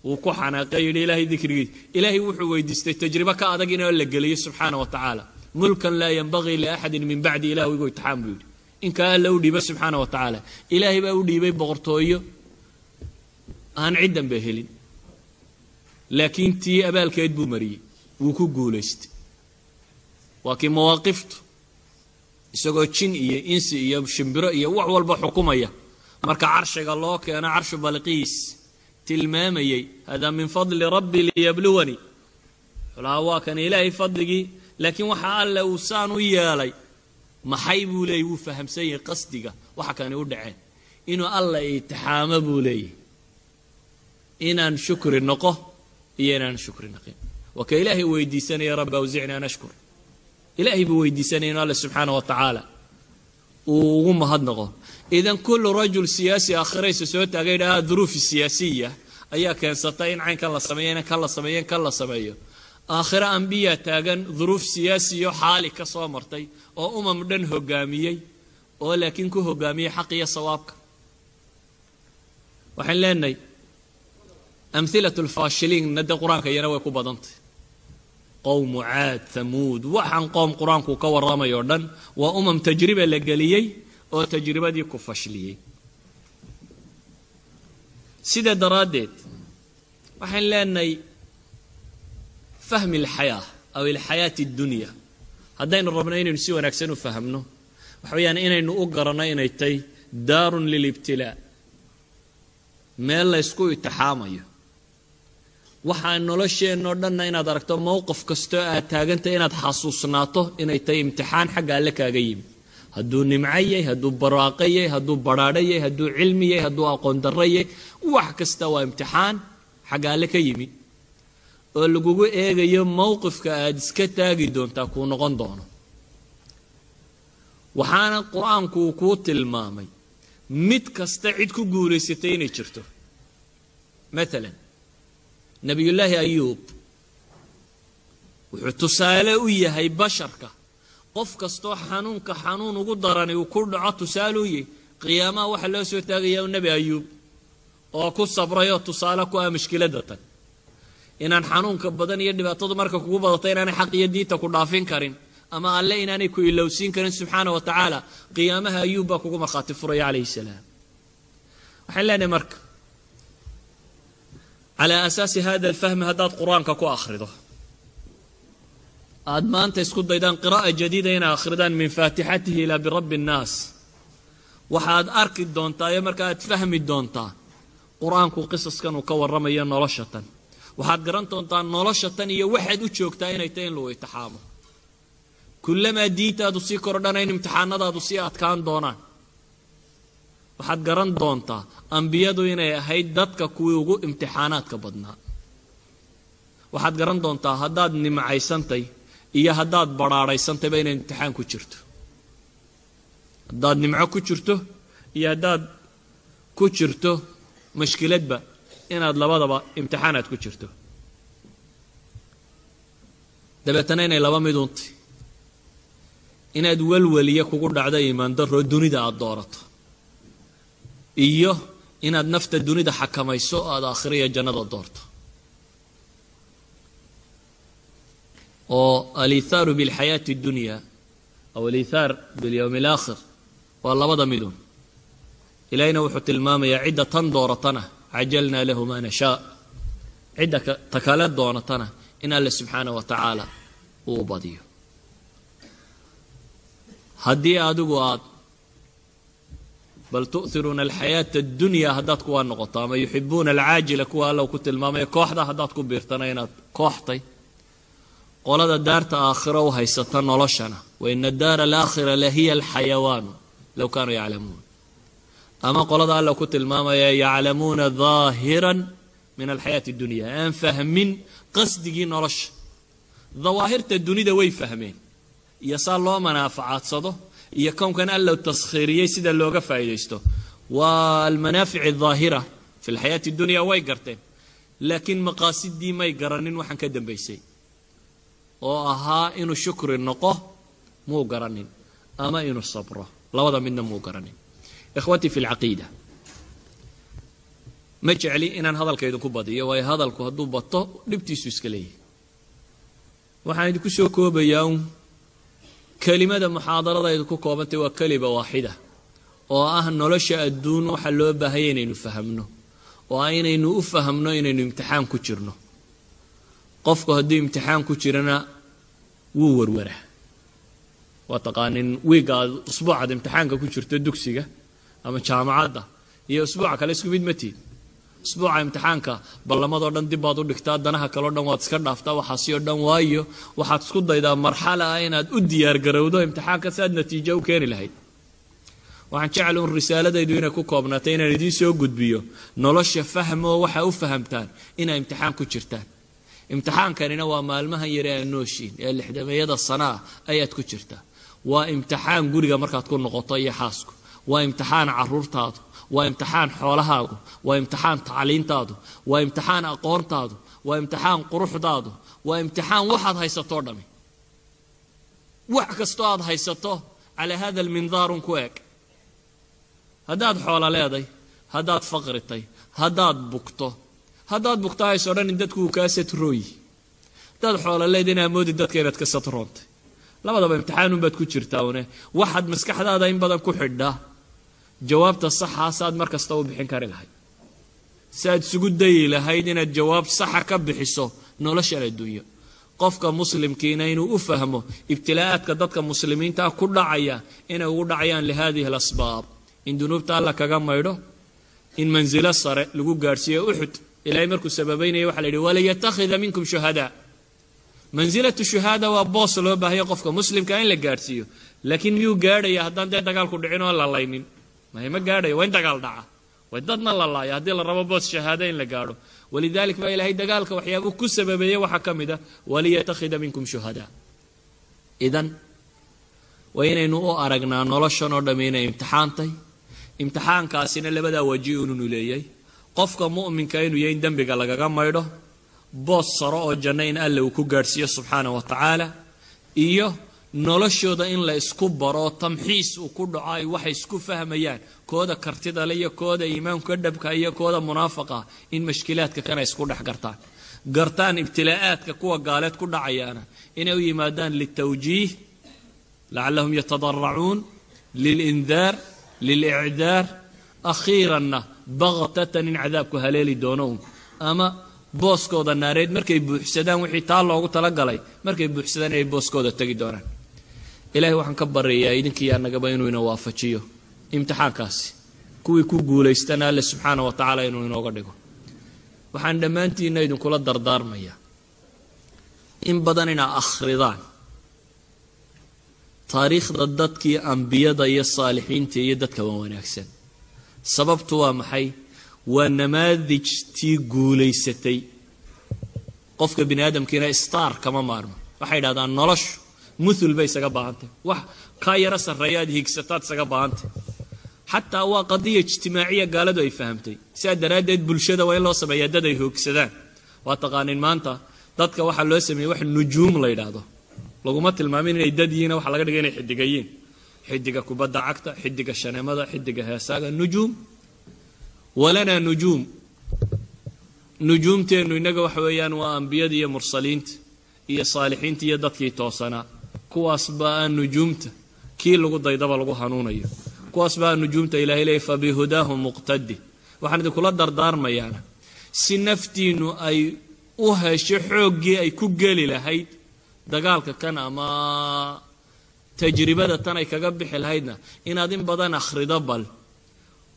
Wuu ku xanaaqay yidhi ilaahay dikrigiis ilaahay wuxuu weydiistay tajribo ka adag inoo la geliyo subxaana wa tacaala. Mulkan laa yanbagii liaxadin min bacdi ilah igu itixaam buu yidhi. Inkaa alla u dhiiba subxaana wa tacaala. Ilaahay baa u dhiibay boqortooyo. Aan ciddan ba helin laakiin tii abaalkeed buu mariyey. Wuu ku guulaystay. Waa kii mawaaqiftu isagoo jin iyo insi iyo shimbiro iyo wax walba xukumaya. Marka carshiga loo keeno carshu balqiis tilmaamayey hada min fadli rabbi liyabluwanii xulaha waa kan ilaahay fadligii laakiin waxa alle uu saan u yeelay. Maxay buu leeyay wuu fahamsan yahay qasdiga. Waxa kani u dhaceen. Inuu alla itixaamo buu leeyahy. Inaan shukri noqo iyo inaan shukri naqin waa ilaahay weydiisanaya rabbi awsicni an ashkur. Ilaahay buu weydiisanaya inu alle subxaana wa tacaala uu ugu mahadnaqo. Idan kullu rajul siyaasi aakhiraysa soo taagay idhaha duruufi siyaasiya ayaa keensata in caynkan la sameeyo in kan la sameeyo in kan la sameeyo. Aakhiro ambiyaa taagan duruuf siyaasiyo xaali ka soo martay oo umam dhan hogaamiyey oo laakiin ku hogaamiyey xaq iyo sawaabka. Waxaan leenahay amhilat lfaashiliinna de qur'aanka iyana way ku badantay qowmu caad hamuud waxaan qoom qur'aanku ka warramayo dhan waa umam tajriba la geliyey oo tajribadii ku fashliyey. Sida daraaddeed waxaan leenahay fahmi alxayaa aw ilxayaati addunya haddaynu rabno inaynu si wanaagsan u fahamno waxa weeyaan inaynu u garanno inay tahy daarun lilibtilaa meel laysku itixaamayo waxaa nolosheenno dhanna inaad aragto mowqif kastoo aad taagantay inaad xasuusnaato inay tahay imtixaan xagga alle kaaga yimi hadduu nimco yahy hadduu barwaaqo yahy hadduu badhaadho yahy hadduu cilmi yahy hadduu aqoon yahy wax kasta waa imtixaan xagga alle ka yimi oo lagugu eegayo mowqifka aad iska taagi doontaa kuu noqon doono. Waxaana qur'aanku uu kuu tilmaamay mid kasta cid ku guulaysatay inay jirto. Maalan nebiyullaahi ayuub wuxuu tusaale u yahay basharka. Qof kastoo xanuunka xanuun ugu darani uu ku dhaco tusaale u yahy qiyaamaha waxaa loo soo taagayaa nebi ayuub oo ku sabray oo tusaale ku ah mushkiladda tan. Inaan xanuunka badan iyo dhibaatadu marka kugu badato inaanay xaq iyo diinta ku dhaafin karin ama alle inaanay ku ilowsiin karin subxaana wa tacaala qiyaamaha ayuub baa kugu markhaati furaya calayhi salaam. Waxaan leenahay marka calaa asaasi hada alfahmi haddaad qur'aanka ku akhrido. Aad maanta isku daydaan qiraa'a jadiida inay akhridaan min faatixatihi ilaa birabbi annaas. Waxaad arki doontaa iyo marka aad fahmi doontaa qur'aanku qisaskan uu ka warramayo nolosha tan. Waxaad garan doontaa nolosha tan iyo waxaad u joogtaa inay tahay in lagu itixaamo kullamaa diintaadu sii kordhana in imtixaanadaadu sii adkaan doonaan waxaad garan doontaa ambiyadu inay ahayd dadka kuwii ugu imtixaanaadka badnaa. Waxaad garan doontaa haddaad nimacaysantay iyo haddaad badhaadhaysantayba inay imtixaan ku jirto. Haddaad nimco ku jirto iyo haddaad ku jirto mashkiladba inaad labadaba imtixaanaad ku jirto. Dabeetana inay laba miduuntay inaad welweliya kugu dhacdo iimaan daroo dunida aada doorato iyo inaad nafta dunida xakamayso o aada aakhiro iyo jannada doorto. Oo aliithaaru bilxayaati اdunya aw aliithaar bilyowmi alaakhir waa labada midun ilaahayna wuxuu tilmaamayaa cidda tan dooratana cajalnaa lahu maa nashaa. Cidda ta kale doonatana in alle subxaana wa tacaala uu badiyo. Haddii adigu aad bal tu'hiruuna alxayaata addunya haddaad kuwaa noqoto ama yuxibuuna alcaajila kuwa alla ku tilmaamaya kooxda haddaad ku biirtana inaad kooxtay qolada daarta aakhiro u haysata noloshana waina daara alaakhira lahiya alxayawaanu low kaanuu yaclamuun ama qolada alla ku tilmaamaya yaclamuuna daahiran min alxayaati addunya aan fahmin qasdigii nolosha dawaahirta dunida way fahmeen iyo saa loo manaafacadsado iyo kownkan alla taskhiiriyey sida looga faa'iidaysto. Waa almanaafic aldaahira fi lxayaati dunya way garteen. Laakiin maqaasidii may garanin waxaan ka dambaysay. Oo ahaa inuu shukri noqo muu garanin. Ama inuu sabro. Labada midna muu garanin. Ikhwatii fi lcaqiida ma jecli inaan hadalka idinku badiyo waayo hadalku hadduu bato dhibtiisu iska leeyahy waxaan idinku soo koobayaa un kelimada muxaadarada idinku koobantay waa kelima waaxida oo ah nolosha adduun waxa loo baahaya inaynu fahamno oo ah inaynu u fahamno inaynu imtixaan ku jirno. Qofku hadduu imtixaan ku jirana wuu warwaraa waa taqaanin wiigga aad usbuucaad imtixaanka ku jirto dugsiga ama jaamacadda iyo usbuuca kale isku mid matiid usbuuca imtixaanka. Ballamadoo dhan dib baad u dhigtaa danaha kaleo dhan waad iska dhaaftaa waxaasi oo dhan waayo. Waxaad isku daydaa marxala ah inaad u diyaargarowdo imtixaanka si aad natiijo u keeni lahayd. Waxaan jecel un risaaladaydu inay ku koobnaatay inaan idiin soo gudbiyo nolosha fahmoo waxa u fahamtaan inaa imtixaan ku jirtaan. Imtixaankanina waa maalmahan yare aad nooshiin ee lixdameeyada sana ah ayaad ku jirtaa. Waa imtixaan guriga markaad ku noqoto iyo xaasku. Waa imtixaan caruurtaadu waa imtixaan xoolahaagu waa imtixaan tacliintaadu. Waa imtixaan aqoontaadu. Waa imtixaan quruxdaadu. Waa imtixaan waxaad haysatoo dhami. Wax kastoo aad haysato calaa hada almindaarun ku eeg. Haddaad xoolo leeday haddaad faqritay haddaad bugto haddaad bugto haysoo dhan in dadku uu kaa satrooyi haddaad xoolo leed inaa moodi dadka inaad ka satroontay labadaba imtixaanunbaad ku jirtaa une. Waxaad maskaxdaada in badan ku xidhaa jawaabta saxaasaad mar kasta u bixin kari lahayd. Si isugu dayi lahayd inaad jawaab saxa ka bixiso noloshan adduunyo qofka muslimkiina inuu u fahmo ibtilaa'aadka dadka muslimiintaa ku dhacaya inay ugu dhacayaan lihadihi alasbaab. In dunuubta alla kaga maydho in mansilo sare lagu gaadhsiiyo uxud ilaahay markuu sababaynaya waxa la yidhi waliyatakhida minkum shuhadaa mansilatu shuhaada waa boos loo baahaya qofka muslimka in la gaadhsiiyo laakiin miyuu gaadhaya haddaan dee dagaalku dhicin oo lalaynin mahay ma gaadhayo waa in dagaal dhaca. Waa dadna la laaya haddii la rabo boos shahaada in la gaadho. Walidalik baa ilaahay dagaalka waxyaabuu ku sababeeyey waxaa ka mid a waliyatakhida minkum shuhadaa idan waa inaynu u aragnaa noloshan oo dhamm inay imtixaantay imtixaankaasina labadaa waji ununu leeyay. Qofka mu'minka inuu yahay in dembiga lagaga maydho boos saro oo janno in alle uu ku gaadhsiiyo subxaana wa tacaala iyo noloshooda in la isku baro tamxiis uu ku dhaco ay waxay isku fahmayaan. Kooda kartida le iyo kooda iimaanka dhabka iyo kooda munaafaqa in mashkilaadka kana isku dhex gartaan. Gartaan ibtilaa'aadka kuwa gaaleed ku dhacayaana. Inay u yimaadaan litawjiih lacallahum yatadaracuun lilindaar lilicdaar akhiiranna baktatan in cadaabku haleeli doono ama booskooda naareed markay buuxsadaan wixii taa loogu talagalay markay buuxsadaan inay booskooda tegi doonaan ilahay waxaan ka baryayaa idinkii annagaba inuu ina waafajiyo. Imtixaankaasi. Kuwii ku guulaystana alle subxaana wa tacaala inuu inooga dhigo. Waxaan dhammaantiinna idinkula dardaarmayaa in badan inaa akhridaan. Taariikhda dadkii ambiyada iyo saalixiinta iyo dadka waa wanaagsan. Sababtu waa maxay? Waa namaadijtii guulaysatay. Qofka bini aadamkiina star kama maarmo. Waxay idhahdaan noloshu muthul bay isaga baahantay. Wax kaa yaro sarreeya aad hiigsataad isaga baahantay. Xataa waa qadiya ijtimaaciya gaaladu ay fahamtay. Sidaa daraaddeed bulshada waa in loo sameeyaa dad ay hoogsadaan. Waa taqaanin maanta dadka waxaa loo sameeyey wax nujuum la yidhaahdo. Laguma tilmaamin inay dad yihiin waxa laga dhigay inay xidigayiin xidiga kubadda cagta xidiga shaneemada xidiga heesaaga nujuum. Walanaa nujuum. Nujuumteennu innaga waxa weeyaan waa ambiyada iyo mursaliinta iyo saalixiinta iyo dadkii toosanaa kuwaas baa nujuumta. Kii lagu daydaba lagu hanuunayo. Kuwaas baa nujuumta ilahay leeyay fabihudaahu muqtadi. Waxaan idinkula dardaarmayaana si naftiinnu ay u hesho xooggii ay ku geli lahayd dagaalka kan ama tajribada tan ay kaga bixi lahaydna inaad in badan akhrido bal.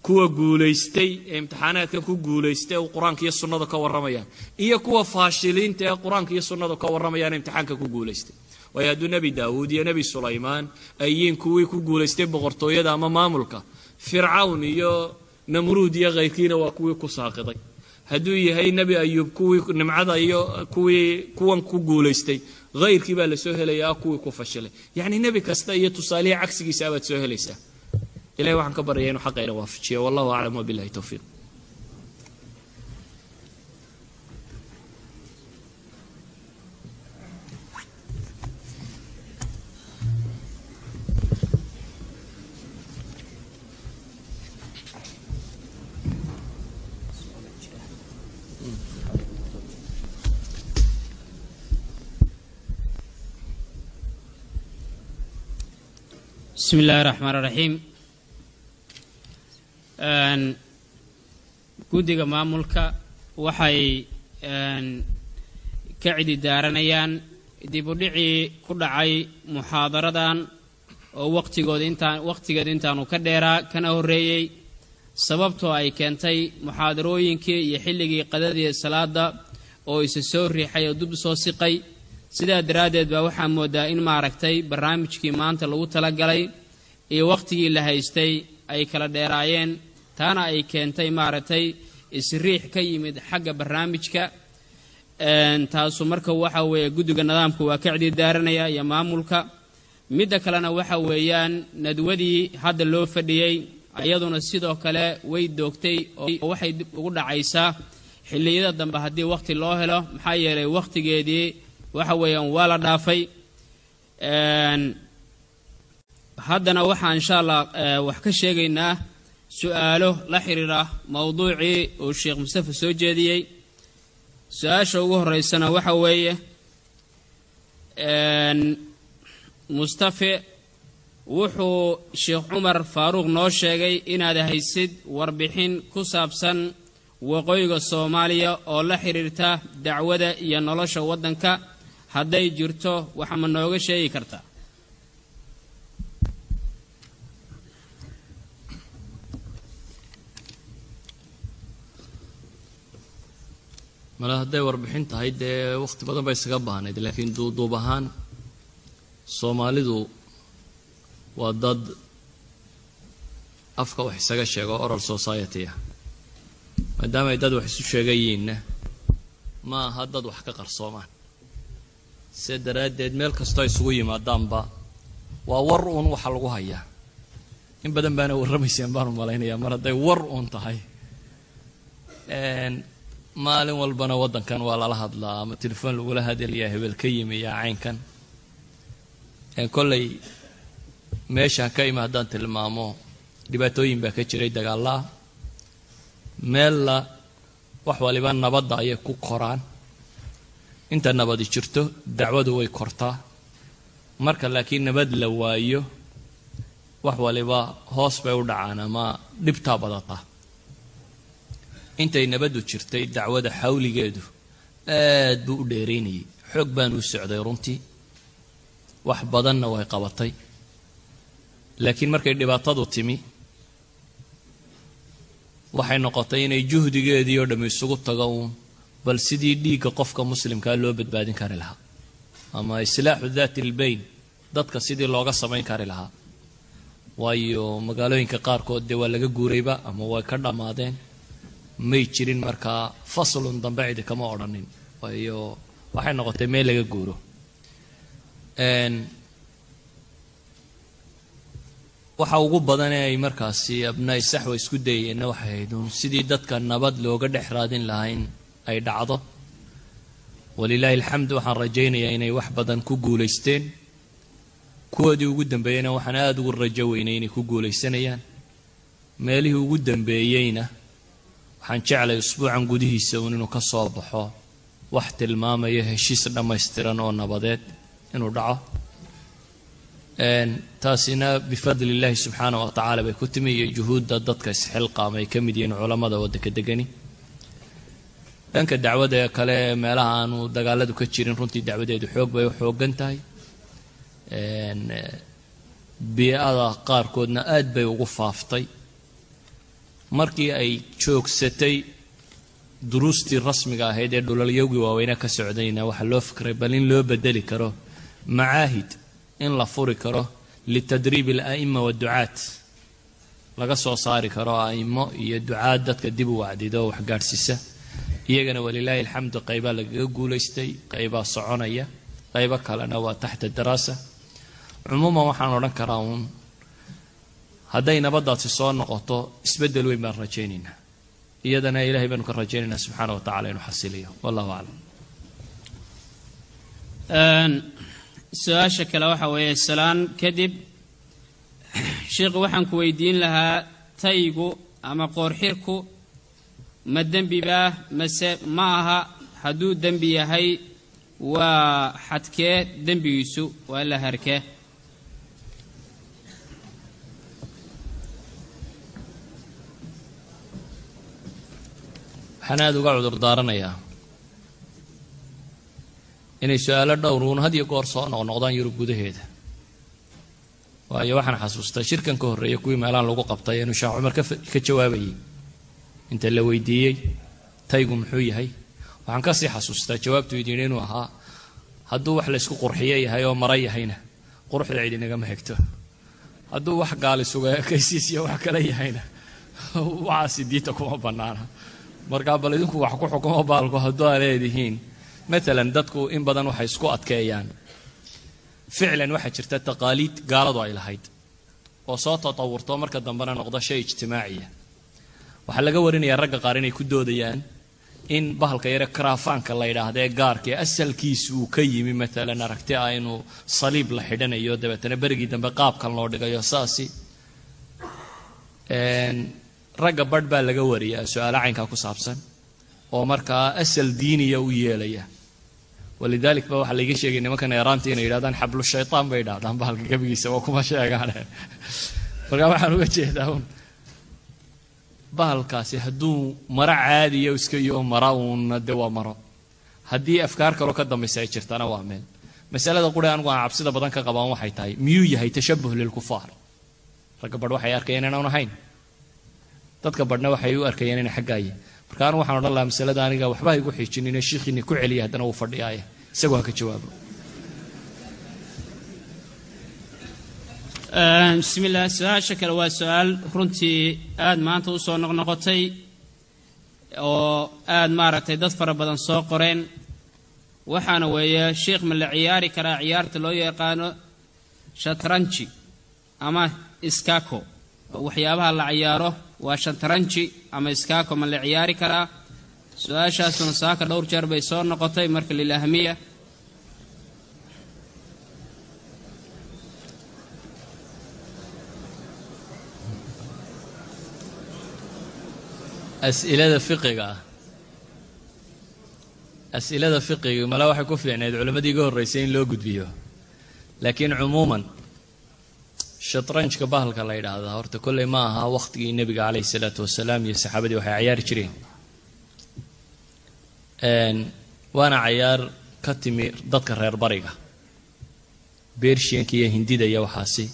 Kuwa guulaystay ee imtixaanaadka ku guulaystay ee qur'aanka iyo sunnada ka warramayaan iyo kuwa faashiliinta ee qur'aanka iyo sunnada ka warramayaan imtixaanka ku guulaystay waayo hadduu nebi daawuud iyo nebi sulaymaan ay yihiin kuwii ku guulaystay boqortooyada ama maamulka fircawn iyo namruud iyo khayrkiina waa kuwii ku saaqiday. Hadduu yahay nebi ayuub kuwii nimcada iyo kuwii kuwan ku guulaystay hayrkii baa la soo helayaa kuwii ku fashilay yacni nebi kasta iyo tusaalihi cagsigiisa baad soo helaysaa. Ilahay waxaan ka baryaya inu xaqayna waafajiyo. Wallahu aclam wabillahi towfiiq bismi illaahi raxmaan raxiim guddiga maamulka waxay ka cidi daaranayaan dib u dhicii ku dhacay muxaadaradan oo waqtigood intaan waqtigeed intaanu ka dheeraa kana horreeyey sababtoo ay keentay muxaadarooyinkii iyo xilligii qadadii salaada oo isa soo riixay oo dub soo siqay. Sidaa daraaddeed baa waxaa moodaa in maaragtay barnaamijkii maanta lagu talagalay iyo wakhtigii la haystay ay kala dheeraayeen taana ay keentay maaragtay isriix ka yimid xagga barnaamijka. Taasu marka waxa weeye guddiga nidaamka waa ka cididaaranaya iyo maamulka. Midda kalena waxa weeyaan nadwadii hadda loo fadhiyey iyaduna sidoo kale way doogtay oo waxay dib ugu dhacaysaa. Xilliyada dambe haddii wakhti loo helo maxaa yeelay wakhtigeedii waxa weeyaan waa la dhaafay haddana waxaan insha allah wax ka sheegaynaa su'aalo la xiriira mowduucii uu sheekh mustafa soo jeediyey. Su'aasha ugu horeysana waxa weeye mustafe wuxuu sheekh cumar faaruuq noo sheegay inaad haysid warbixin ku saabsan waqooyiga soomaaliya oo la xiriirta dacwada iyo nolosha waddanka. Hadday jirto waxa ma nooga sheegi kartaa male hadday warbixin tahay dee wakhti badan bay isaga baahnayd laakiin duuduub ahaan soomaalidu waa dad afka wax isaga sheego oral society ah. Maadaama ay dad wax isu sheegayiinna ma aha dad wax ka qarsoomaan. See daraaddeed meel kastoo isugu yimaadaanba waa war uun waxa lagu hayaa in badan baana warramayseen baanu malaynayaa mar hadday war uun tahay maalin walbana waddankan waa lala hadlaa ama telefoon lagula hadlayaa hebel ka yimi yaa caynkan. Kollay meeshaan ka ima haddaan tilmaamo dhibaatooyin baa ka jiray dagaallaa meella wax waliba nabadda ayay ku koraan. Inta nabadi jirto dacwadu way kortaa. Marka laakiin nabad la waayo wax waliba hoos bay u dhacaan ama dhibtaa badataa intay nabaddu jirtay dacwada xawligeedu aad buu u dheeraynayay. Xoog baan u socday runtii. Wax badanna way qabatay. Laakiin markay dhibaatadu timi waxay noqotay inay juhdigeedii oo dhamm isugu tago uun bal sidii dhiigga qofka muslimkaa loo badbaadin kari lahaa. Ama islaaxu daati albayn dadka sidii looga samayn kari lahaa. Waayo magaalooyinka qaarkood dee waa laga guurayba ama way ka dhammaadeen may jirin markaa faslun dambe cidi kama odhanin. Waayo waxay noqotay meel laga guuro. Waxa ugu badan ee ay markaasi abnaai saxwa isku dayeenna waxay ahayd uun sidii dadka nabad looga dhex raadin lahaa in ay dhacdo. Walilaahi alxamd waxaan rajaynayaa inay wax badan ku guulaysteen. Kuwoodii ugu dambeeyeyna waxaan aada ugu rajo weynay inay ku guulaysanayaan. Meelihii ugu dambeeyeyna waxaan jeclay usbuucan gudihiisa uun inuu ka soo baxo. Wax tilmaamaya heshiis dhammaystiran oo nabadeed inuu dhaco. Taasina bifadli illaahi subxaana wa tacaala bay ku timi iyo juhuudda dadka isxilqaama ay ka mid yihiin culammada waddanka degani. Dhanka dacwada kale ee meelaha aanu dagaaladu ka jirin runtii dacwadeedu xoog bay u xoogan tahay. Bii-ada qaarkoodna aad bay ugu faaftay markii ay joogsatay duruustii rasmiga ahayd ee dhulalyowgii waaweyne ka socdayna waxaa loo fikray bal in loo bedeli karo macaahid in la furi karo litadriib ala'ima waadducaat laga soo saari karo a'imo iyo ducaad dadka dib u wacdido waxgaadhsiisa. Iyagana walilaahi alxamdu qaybaa lagaga guulaystay qaybaa soconaya qaybo kalena waa taxta daraasa cumuuman waxaan odhan karaa uun hadday nabaddaasi soo noqoto isbeddel weyn baan rajaynaynaa. Iyadana ilahay baanu ka rajaynaynaa subxaana wa tacala inuu xasiliyo. Wallahu aclam. Su'aasha kale waxa weeye salaan kadib sheikhu waxaan ku weydiin lahaa taygu ama qoorxirku ma dembibaah mase ma aha hadduu dembi yahay waa xadkee dembigiisu waa la harkee waxaan aada uga cudur daaranayaa inay su'aalo dhowr uun had iyo goor soo noqnoqdaan yurub gudaheeda. Waayo waxaan xasuustaa shirkan ka horreeya kuwii meelahan lagu qabtay inuu sheekh cumar ka jawaabayay inta la weydiiyey taygu muxuu yahay? Waxaan ka sii xasuustaa jawaabtu idin inuu ahaa hadduu wax laysku qurxiyo yahay oo mara yahayna quruxda cid inagama hegto. Hadduu wax gaali suga ekaysiis iyo wax kale yahayna (laughs) waxaasi diinta kuma bannaana markaa bal idinku wax ku xukumo baalku hadduu aa leedihiin. Maalan dadku in badan waxay isku adkeeyaan. Ficlan waxaa jirta taqaaliid gaaladu ay lahayd oo soo tatawurto marka dambena noqdo shay ijtimaaciya waxaa laga warinayaa ragga qaar inay ku doodayaan in bahalka yare karaafaanka la yidhaahda ee gaarka ee asalkiisu uu ka yimi maalan aragti ah inuu saliib la xidhanayo dabeetana berigii dambe qaabkan loo dhigayo saasi ragga badh baa laga wariyaa su'aalo caynkaa ku saabsan oo markaa asal diiniya u yeelaya walidalik ba waxaa laiga sheegay nimankan eeraanta inay yidhahdaan xablu shaytaan bay idhahdaan bahalka gebigiisa waa kuma sheegaane (laughs) markaa waxaan uga jeedaa un bahalkaasi hadduu maro caadiya iska iyo mara uunna de waa maro. Haddii afkaar kaloo ka dambaysa ay jirtana waa meel. Masalada qura anigu aan cabsida badan ka qabaan waxay tahay miyuu yahay tashabuh lilkufaar ragga badh waxay arkayeen inaan ahayn dadka badhna waxay u arkayeen inay xaggaaya marka anigu waxaan odhan lahaa masalada aniga waxba igu xiijinine shiikhiini ku celiya haddana wuu fadhiyaaye. Isagu ha ka jawaabo. Bismi illah su'aasha kale waa su'aal runtii aada maanta u soo noqnoqotay oo aada maaragtay dad fara badan soo qoreen. Waxaana weeye sheikh ma la ciyaari karaa ciyaarta loo yaqaano shatranji ama iskako. Waxyaabaha la ciyaaro waa shantaranji ama iskaako iskaakoma la ciyaari karaa? Su'aashaasuna saaka dhowr jeer bay soo noqotay marka lilahmiya asilada fiqiga ah. As-ilada fiqigi mala waxay ku fiicnayd culammadii iga horraysay in loo gudbiyo. Laakiin cumuuman shatranjka bahalka la yidhaahdaa horta kolley ma aha wakhtigii nebiga calayhi salaatu wasalaam iyo saxaabadii waxay cayaari jireen. Waana cayaar ka timi dadka reer bariga. Bershiyanka iyo hindida iyo waxaasi.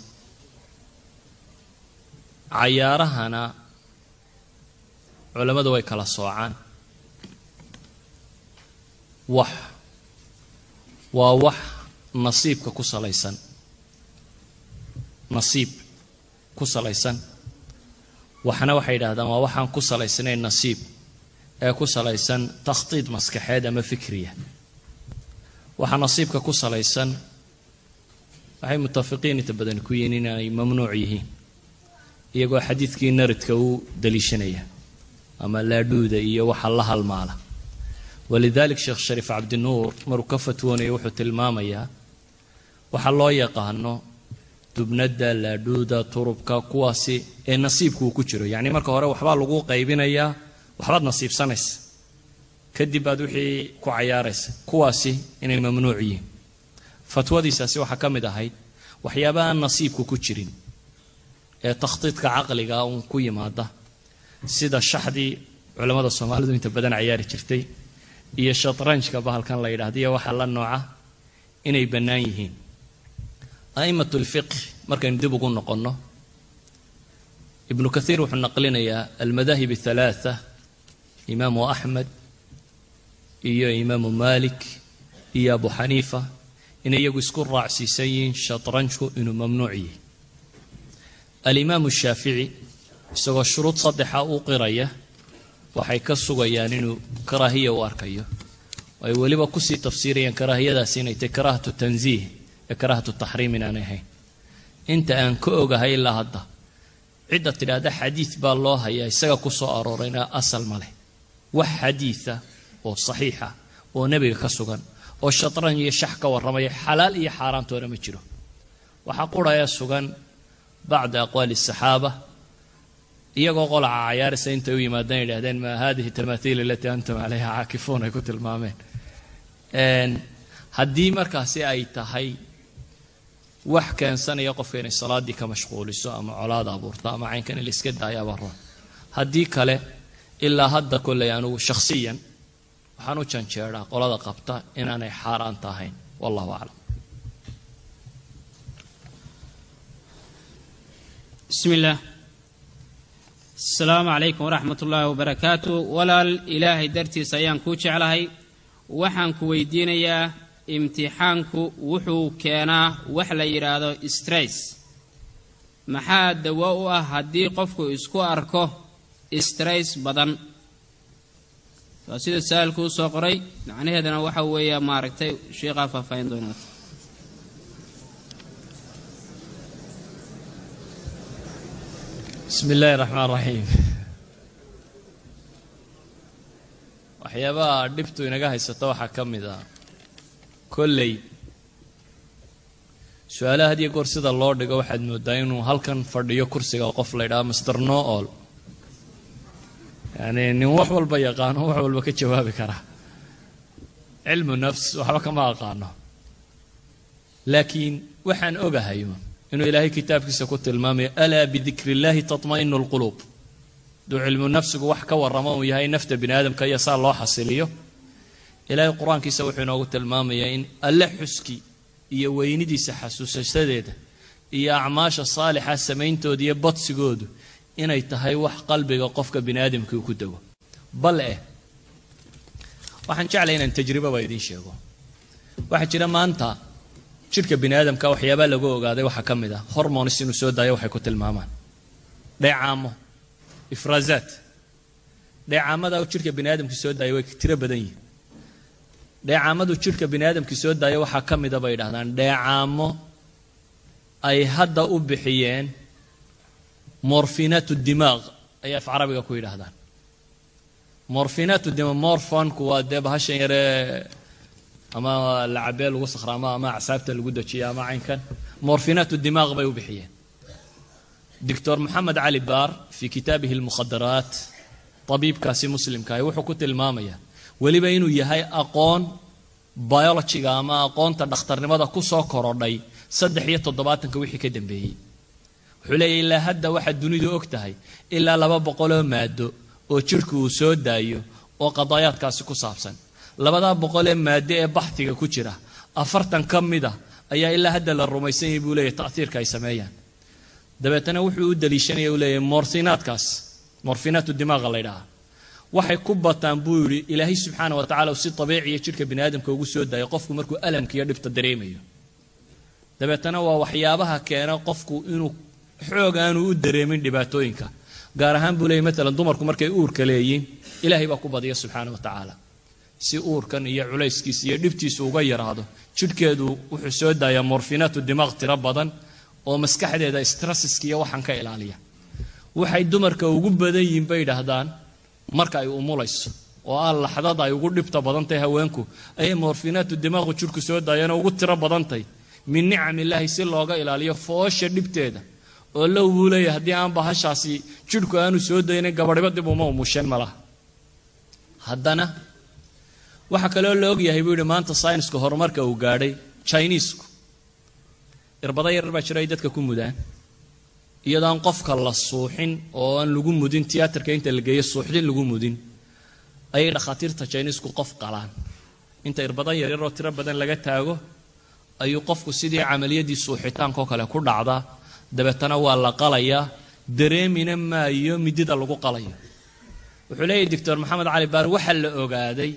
Cayaarahana culammadu way kala soocaan. Wax. Waa wax nasiibka ku salaysan nasiib ku salaysan. Waxna waxay yidhahdaan waa waxaan ku salaysnayn nasiib ee ku salaysan takhtiid maskaxeed ama fikriya. Waxa nasiibka ku salaysan waxay mutafiqiin inta badan ku yihiin inay mamnuuc yihiin iyagoo xadiidkii naridka u daliishanaya ama laadhuuda iyo waxa la halmaala. Walidalik sheekh shariif cabdinuur maruu ka fatwoonaya wuxuu tilmaamayaa waxa loo yaqaano dubnada laadhuuda turubka kuwaasi ee nasiibku uu ku jiro. Yacni marka hore waxbaa lagu qaybinayaa waxbaad nasiibsanaysa. Kadib baad wixii ku cayaaraysa. Kuwaasi inay mamnuuc yihiin. Fatwadiisaasi waxaa ka mid ahayd waxyaaba aan nasiibku ku jirin ee takhtiidka caqliga uun ku yimaada sida shaxdii culammada soomaalidu inta badan cayaari jirtay iyo shatranjka bahalkan la yidhahda iyo waxa la nooca inay bannaan yihiin a'imat lfiqh markaynu dib ugu noqonno ibnu kathiir wuxuu naqlinayaa almadaahib athalaatha imaamu axmed iyo imaamu malik iyo abu xaniifa inay iyagu isku raacsiisan yihiin shatranjku inuu mamnuuc yahay alimaamu shaafici isagoo shuruud saddexa u qiraya waxay ka sugayaan inuu karaahiya u arkayo ay weliba ku sii tafsiirayaan karaahiyadaasi inay tahy karaahatu tanziih karaahatu taxriim inaanay ahayn. Inta aan ka ogahay ilaa hadda. Cidda tidhaahda xadiid baa loo hayaa isaga ku soo aroorayna asal ma leh. Wax xadiida oo saxiixa oo nebiga ka sugan oo shatran iyo shax ka warramaya xalaal iyo xaaraantoona ma jiro. Waxaa qurhaya sugan bacda aqwaali asaxaaba iyagoo qolaca cayaarisa intay u yimaadaan yidhahdeen maa hadihi tamaathiil alatii antum calayha caakifuun? ay ku tilmaameen. Haddii markaasi ay tahay wax keensanaya qofka inay salaaddii ka mashquuliso ama colaada abuurto ama caynkan in la iska daayaaba roon haddii kale ilaa hadda kolley anugu shakhsiyan waxaan u janjeeraa qolada qabta inaanay xaaraanta ahayn wallahu aclam bismi illaah calaykum waraxmat ullaahi wabarakaatu walaal ilaahay dartiisa ayaan kuu jeclahay. Waxaan ku weydiinayaa imtixaanku wuxuu keenaa wax la yidhaahdo stress. Maxaa dawo u ah haddii qofku isku arko stress badan? Waa sida sa'aalku u soo qoray. Macnaheedana waxa weeya maaragtay sheikhaa faahfaahin doonaata bismi illaahi raxmaan raxiim waxyaabaha dhibtu inaga haysata waxaa ka mid ah kolley. Su'aalaha had iyo goor sida loo dhigo waxaad moodaa inuu halkan fadhiyo kursiga qof la ydhaha master no all yacni nin wax walba yaqaano wax walba ka jawaabi kara. Cilmu nafs waxba kama aqaano. Laakiin waxaan ogahay inuu ilaahay kitaabkiisa ku tilmaamayo alaa bidikri illaahi tatma'inu lquluub hadduu cilmu nafsigu wax ka warramo uu yahay nafta bini aadamka iyo saa loo xasiliyo ilaahay qur'aankiisa wuxuu inoogu tilmaamayaa in alle xuski iyo weynidiisa xasuusasadeeda iyo acmaasha saalixa samayntooda iyo badsigoodu inay tahay wax qalbiga qofka bini aadamkii ku dego. Bal eh waxaan jeclay inaan tajribaba idiin sheego. Waxaa jira maanta jidhka bini aadamka waxyaabaa lagu ogaaday waxaa ka mid ah. Hormonis inuu soo daayo waxay ku tilmaamaan. Dheecaamo ifraazaat. Dheecaamada jidhka bini aadamkii soo daaya way tiro badan yihiin dheecaamadu jidhka bini aadamkii soo daaya waxaa ka mida bay yidhahdaan dheecaamo ay hadda u bixiyeen morfinaat dimaaq ayay af carabiga ku yidhaahdaan. Morfinaat dimaaq morfonku waa dee bahashan yaree ama lacabee lagu sakhraamo ama acsaabta lagu dejiyo ama caynkan. Morfinaat dimaaq bay u bixiyeen. Doctor moxamed cali baar fii kitaabihi almukhadaraat tabiibkaasi muslimkaahi wuxuu ku tilmaamayaa weliba inuu yahay aqoon biologiga ama aqoonta dhakhtarnimada ku soo korodhay saddex iyo toddobaatanka wixii ka dambeeyey. Wuxuu leeyahy ilaa hadda waxaad dunidu og tahay ilaa laba boqoloo maado oo jidhku uu soo daayo oo qadaayaadkaasi ku saabsan. Labadaa boqolee maado ee baxdiga ku jira afartan ka mid a ayaa ilaa hadda la rumaysan yahay buu leeyahy ta'hiirka ay sameeyaan. Dabeetana wuxuu u daliishanaya uu leeyahy morfinaadkaas morfinaatu dimaaqa la ydhahaa waxay ku bataan buu yidhi ilaahay subxaana wa tacala si dabiiciya jidhka bini aadamka ugu soo daayo qofku markuu alamkiiyo dhibta dareemayo. Dabeetana waa waxyaabaha keena qofku inuu xoog aanu u dareemin dhibaatooyinka gaar ahaan buu leeyay maalan dumarku markay uurka leeyiin ilaahay baa ku badiya subxaana wa tacaala si uurkan iyo culayskiisa iyo dhibtiisu uga yaraado jidhkeedu wuxuu soo daayaa morfinaatu dimaaq tiro badan oo maskaxdeeda strasiska iyo waxaan ka ilaaliya. Waxay dumarka ugu badan yihiin bay idhaahdaan marka ay umulayso oo ah laxdada ay ugu dhibta badantahay haweenku ayay morfinaatu dimaaqu jidhku soo daayana ugu tiro badantay. Min nicam illaahi si looga ilaaliyo foosha dhibteeda oo low buu leeyahy haddii aan bahashaasi jidhku aanu soo daynin gabadhiba dib uma umusheen malaha. Haddana waxaa kaloo la ogyahay buu yidhi maanta sayniska horumarka uu gaadhay chinisku irbada yarar baa jira ay dadka ku mudaan iyadoo aan qofka la suuxin oo aan lagu mudin tiyaatarka inta la geeyo suuxdin lagu mudin ayay dhakhaatiirta chinisku qof qalaan. Inta irbada yaryaroo tiro badan laga taago ayuu qofku sidii camaliyadii suuxitaankao kale ku dhacdaa dabeetana waa la qalayaa dareemina maayo midida lagu qalayo wuxuu leeyahy doctor maxamed cali baar waxaa la ogaaday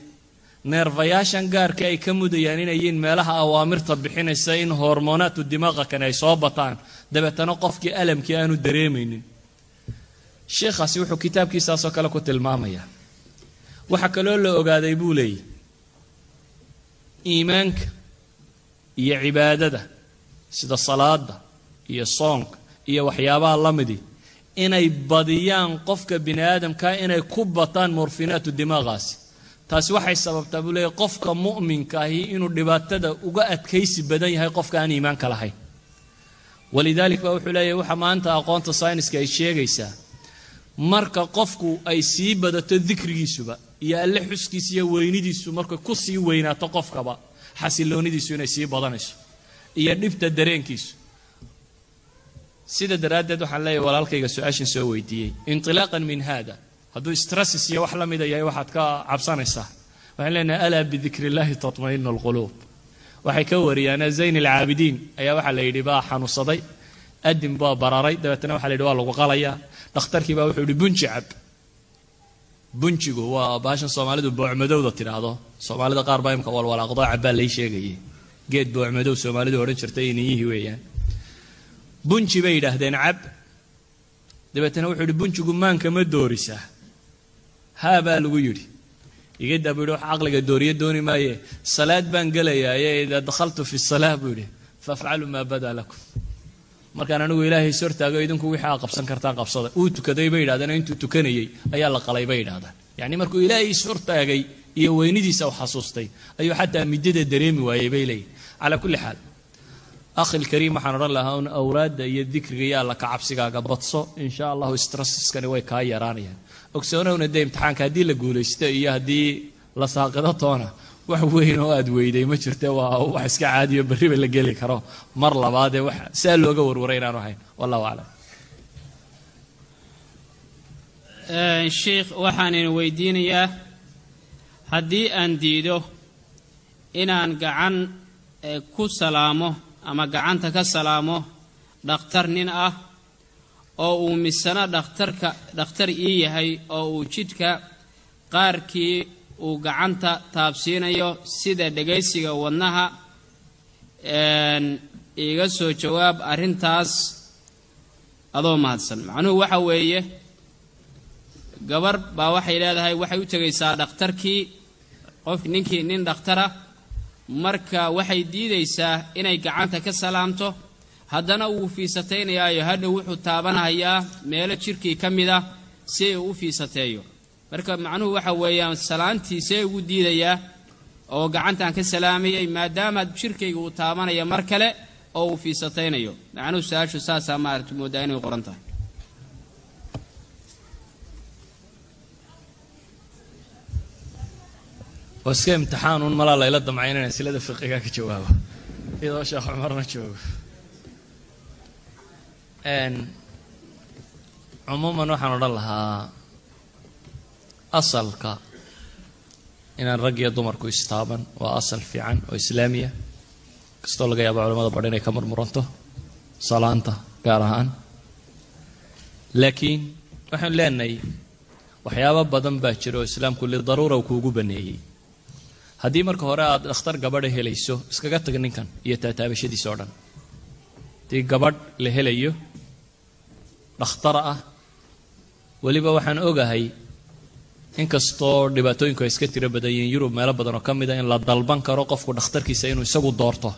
neerfayaashan gaarka ay ka mudayaan inay yihiin meelaha awaamirta bixinaysa in hormoonaatu dimaaqa kane ay soo bataan. Dabeetana qofkii alamkii aanu dareemaynin. Sheikhaasi wuxuu kitaabkiisaasoo kale ku tilmaamayaa. Waxaa kaloo la ogaaday buu leeyahy iimaanka iyo cibaadada sida salaada iyo soonka iyo waxyaabaha la midi inay badiyaan qofka bini aadamka inay ku bataan morfinaatu dimaaqaasi taasi waxay sababtaa buu leeyahy qofka mu'minka ahi inuu dhibaatada uga adkaysi badan yahay qofka aan iimaanka lahayn. Walidaalik baa wuxuu leeyahy waxa maanta aqoonta sayniska ay sheegaysaa marka qofku ay sii badato dikrigiisuba iyo alle xuskiisa iyo weynidiisu markay ku sii weynaato qofkaba xasiloonidiisu inay sii badanayso iyo dhibta dareenkiisu. Sida daraaddeed waxaan leeyahay walaalkayga su'aashan soo weydiiyey intilaaqan min hada hadduu strasis iyo wax la mida yahay waxaad ka cabsanaysaa. Waxaan leenahay alaa bidikri illahi tatmainu alquluub waxay ka wariyaan zayn alcaabidiin ayaa waxaa la yidhi baa xanuunsaday adin baa bararay. Dabeetana waxa la yidhi waa lagu qalayaa dhakhtarkii baa wuxuu yidhi bunji cab bunjigu waa baashan soomaalidu boocmadowda tidhaahdo. Soomaalida qaar baa imka walwalaaqdo cabbaa lay sheegayay geed boocmadow soomaalidu odhan jirtay iniyihii weeyaan. Bunji bay yidhaahdeen cab. Dabeetana wuxuu yidhi bunjigu maanka ma doorisaa haa baa lagu yidhi. Igadaa buu yidhi wax caqliga dooriye dooni maaye. Salaad baan gelayaaye idaa dakhaltu fi salaa buu yidhi. Faafcalu maa badaa lakum. Markaan anigu ilaahay is hortaago idinku wixii qabsan kartaan qabsada. Uu tukaday bay yidhahdeen intuu tukanayey ayaa la qalay bay yidhahdaan. Yacni markuu ilaahay is hortaagay iyo weynidiisa u xasuustay ayuu xataa midada dareemi waayey bay leeyihiin calaa kulli xaal akhil kariim waxaan odhan lahaa un awraadda iyo dikriga iyo alla kacabsigaaga badso. Insha allahu strasiskani way kaa yaraanayaan ogsoonowna dee imtixaanka haddii la guulaysto iyo haddii la saaqido toona wax weyn oo aad weyday ma jirte waa wax iska caadiyo berriba la geli karo. Mar labaadee wax saa looga warwaray inaanu ahayn wallahu aclam. Sheikh waxaanaynu weydiinayaa haddii aan diido inaan gacan ku salaamo ama gacanta ka salaamo dhakhtar nin ah oo uu misano dhakhtarka dhakhtar ii yahay oo uu jidhka qaarkii uu gacanta taabsiinayo sida dhegaysiga wadnaha iiga soo jawaab arrintaas adoo mahadsan. Macnuhu waxa weeye gabar baa waxay leedahay waxay u tegaysaa dhakhtarkii qof ninkii nin dhakhtara marka waxay diidaysaa inay gacanta ka salaamto haddana wuu fiisataynayaayo hadhow wuxuu taabanhayaa meelo jidhkii ka mid ah si uu u fiisateeyo. Marka macnuhu waxa weeyaan salaantiisee ugu diidayaa oo gacantaan ka salaamayay maadaama jidhkayga uu taabanaya mar kale oo uu fiisataynayo. Macnuhu su'aashu saasaa maarata moodaa inay qoran tahay. Oo iska imtixaanuun malaa layla damcayn inaan silada fiqiga ka jawaabo. Iyadoo sheekh cumarna joogo cumuuman waxaan odhan lahaa asalka inaan rag iyo dumarku istaaban waa asal fiican oo islaamiya. Kastoo laga yaaba culamada badh inay ka murmuranto salaanta gaar ahaan. Laakiin waxaan leenahay waxyaabo badan baa jira oo islaamku lidaruura uu kuugu baneeyey. Haddii marka hore aad dhakhtar gabadha helayso iskaga tag ninkan iyo taataabashadiisa oo dhan. Haddii gabadh la helayo dhakhtar ah weliba waxaan ogahay inkastoo dhibaatooyinku ay iska tiro badan yihiin yurub meelo badan oo ka mid a in la dalban karo qofku dhakhtarkiisa inuu isagu doorto.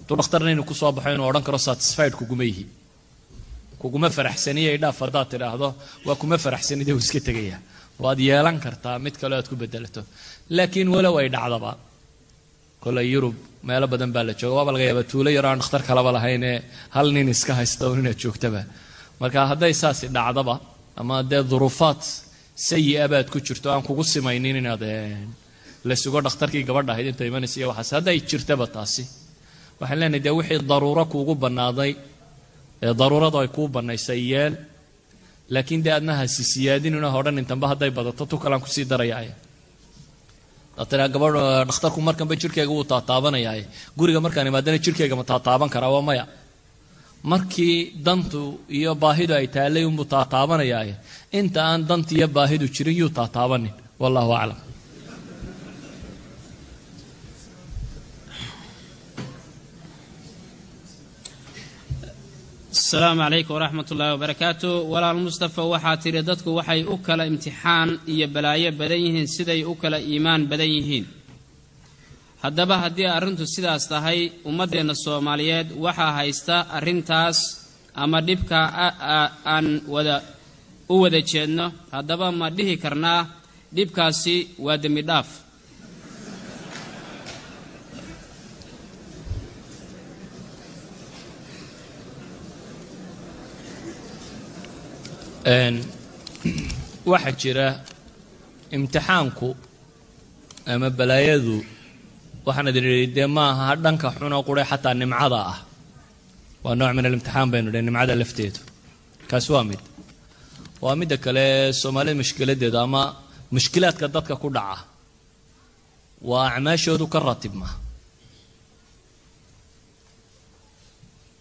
Hadduu dhakhtarna inuu ku soo baxo inuu odhan karo satisfied kuguma yihi kuguma faraxsaniye idhaaf haddaad tidhaahdo waa kuma faraxsanide uu iska tegaya waad yeelan kartaa mid kaleo aad ku bedelato laakiin walow ay dhacdaba. Koley yurub meelo badan baa la jooga waaba laga yaaba tuulo yaro aan dhakhtar kalaba lahaynee hal nin iska haysta un inaad joogtaba marka hadday saasi dhacdaba ama dee duruufaad sayi-a baad ku jirto aan kugu simaynin inaad la sugo dhakhtarkii gabadha ahayd inta imanaysa iyo waxaas. Hadday jirtaba taasi. Waxaan leenahay dee wixii daruuro kuugu bannaaday ee daruuradu ay kuu bannaysay yeel laakiin dee adna hasi siyaadinuna hodhan intanba hadday badato tu kalaan ku sii darayaaye daatiraa gabadh dhakhtarku markanba jirkeyga wuu taataabanayaaye guriga markaan imaadana jirkeyga ma taataaban karaa waa maya. Markii dantu iyo baahidu ay taallay unbuu taataabanayaaye inta aan dantu iyo baahidu jirin yuu taataabanin wallahu aclam asalaamu calaykum waraxmat ullaahi wabarakaatu walaal mustafa waxaa tidhi dadku waxay u kala imtixaan iyo balaayo badan yihiin siday u kala iimaan badan yihiin. Haddaba haddii arrintu sidaas tahay ummaddeenna soomaaliyeed waxaa haysta arrintaas ama dhibka aan wada u wada jeedno. Haddaba ma dhihi karnaa dhibkaasi waa dembi waxaa jira imtixaanku ama balaayadu waxaan idin idhi dee maaha dhanka xunoo qure xataa nimcada ah. Waa nooc min alimtixaan baynu idhi nimcada lafteedu. Kaasi waa mid. Waa midda kale soomaalida mushkiladeeda ama mushkilaadka dadka ku dhaca waa acmaashoodu ka ratibma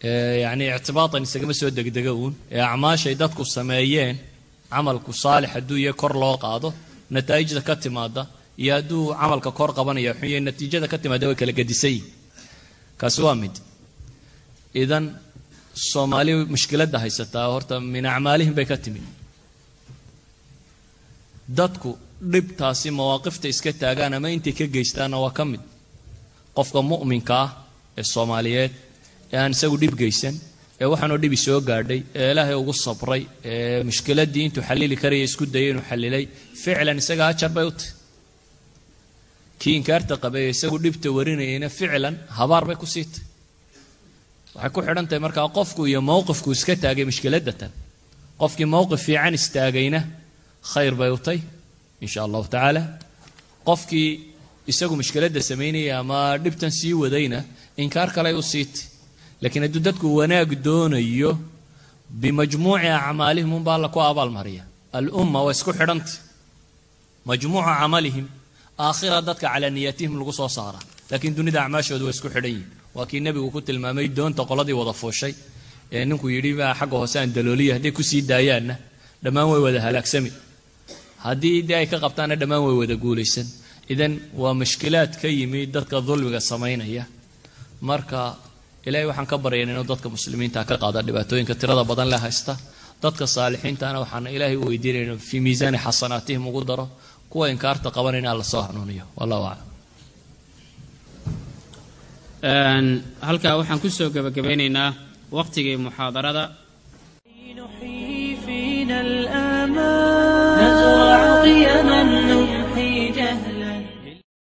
yacni ictibaatan isagama soo degdega uun. Ee acmaashay dadku sameeyeen camalku saalix hadduu iyo kor loo qaado nataa'ijda ka timaada iyo hadduu camalka kor qabanaya xun iyo natiijada ka timaada way kala gedisayin kaasi waa mid. Idan soomaali mushkiladda haysataa horta min acmaalihim bay ka timid dadku dhibtaasi mawaaqifta iska taagaan ama intay ka geystaanna waa ka mid. Qofka mu'minka ah ee soomaaliyeed ee aan isagu dhib geysan. Ee waxaanoo dhibi soo gaadhay. Ee ilaahay ugu sabray. Ee mushkiladdii intuu xallili karaya isku dayay inuu xallilay ficlan isaga ajar bay u tahy kii inkaarta qabay isagu dhibta warinayayna ficlan habaar bay ku sii tahy waxay ku xidhan tahay markaa qofku iyo mowqifku iska taagay mushkiladda tan qofkii mowqif fiican istaagayna khayr bay u tahy insha allahu tacaala. Qofkii isagu mushkiladda samaynaya ama dhibtan sii wadayna inkaar kaley u sii tahy laakiin hadduu dadku wanaag doonayo bimajmuuci acmaalihim unbaa alla ku abaalmariya alumma waa isku xidhantay majmuuca camalihim aakhira dadka calaa niyatihim lagu soo saara. Laakiin dunida acmaashooda waa isku xidhan yihiin waa kii nebigu ku tilmaamay doonta qoladii wada fuushay. Ee ninku yidhi baa xagga hoose aan dalooliya hadday ku sii daayaanna dhammaan way wada halaagsami. Haddii dee ay ka qabtaanna dhammaan way wada guulaysan. Idan waa mushkilaad ka yimi dadka dulmiga samaynaya. Marka ilaahay waxaan ka baryayn inuu dadka muslimiinta ka qaada dhibaatooyinka tirada badan le haysta. Dadka saalixiintana waxaana ilaahay u weydiinayna fii miisaani xasanaatihim ugu daro. Kuwa inkaarta qaban in alla soo hanuuniyo. Wallahu aclam. Halkaa waxaan ku soo gebagabeynaynaa waqtigii muxaadarada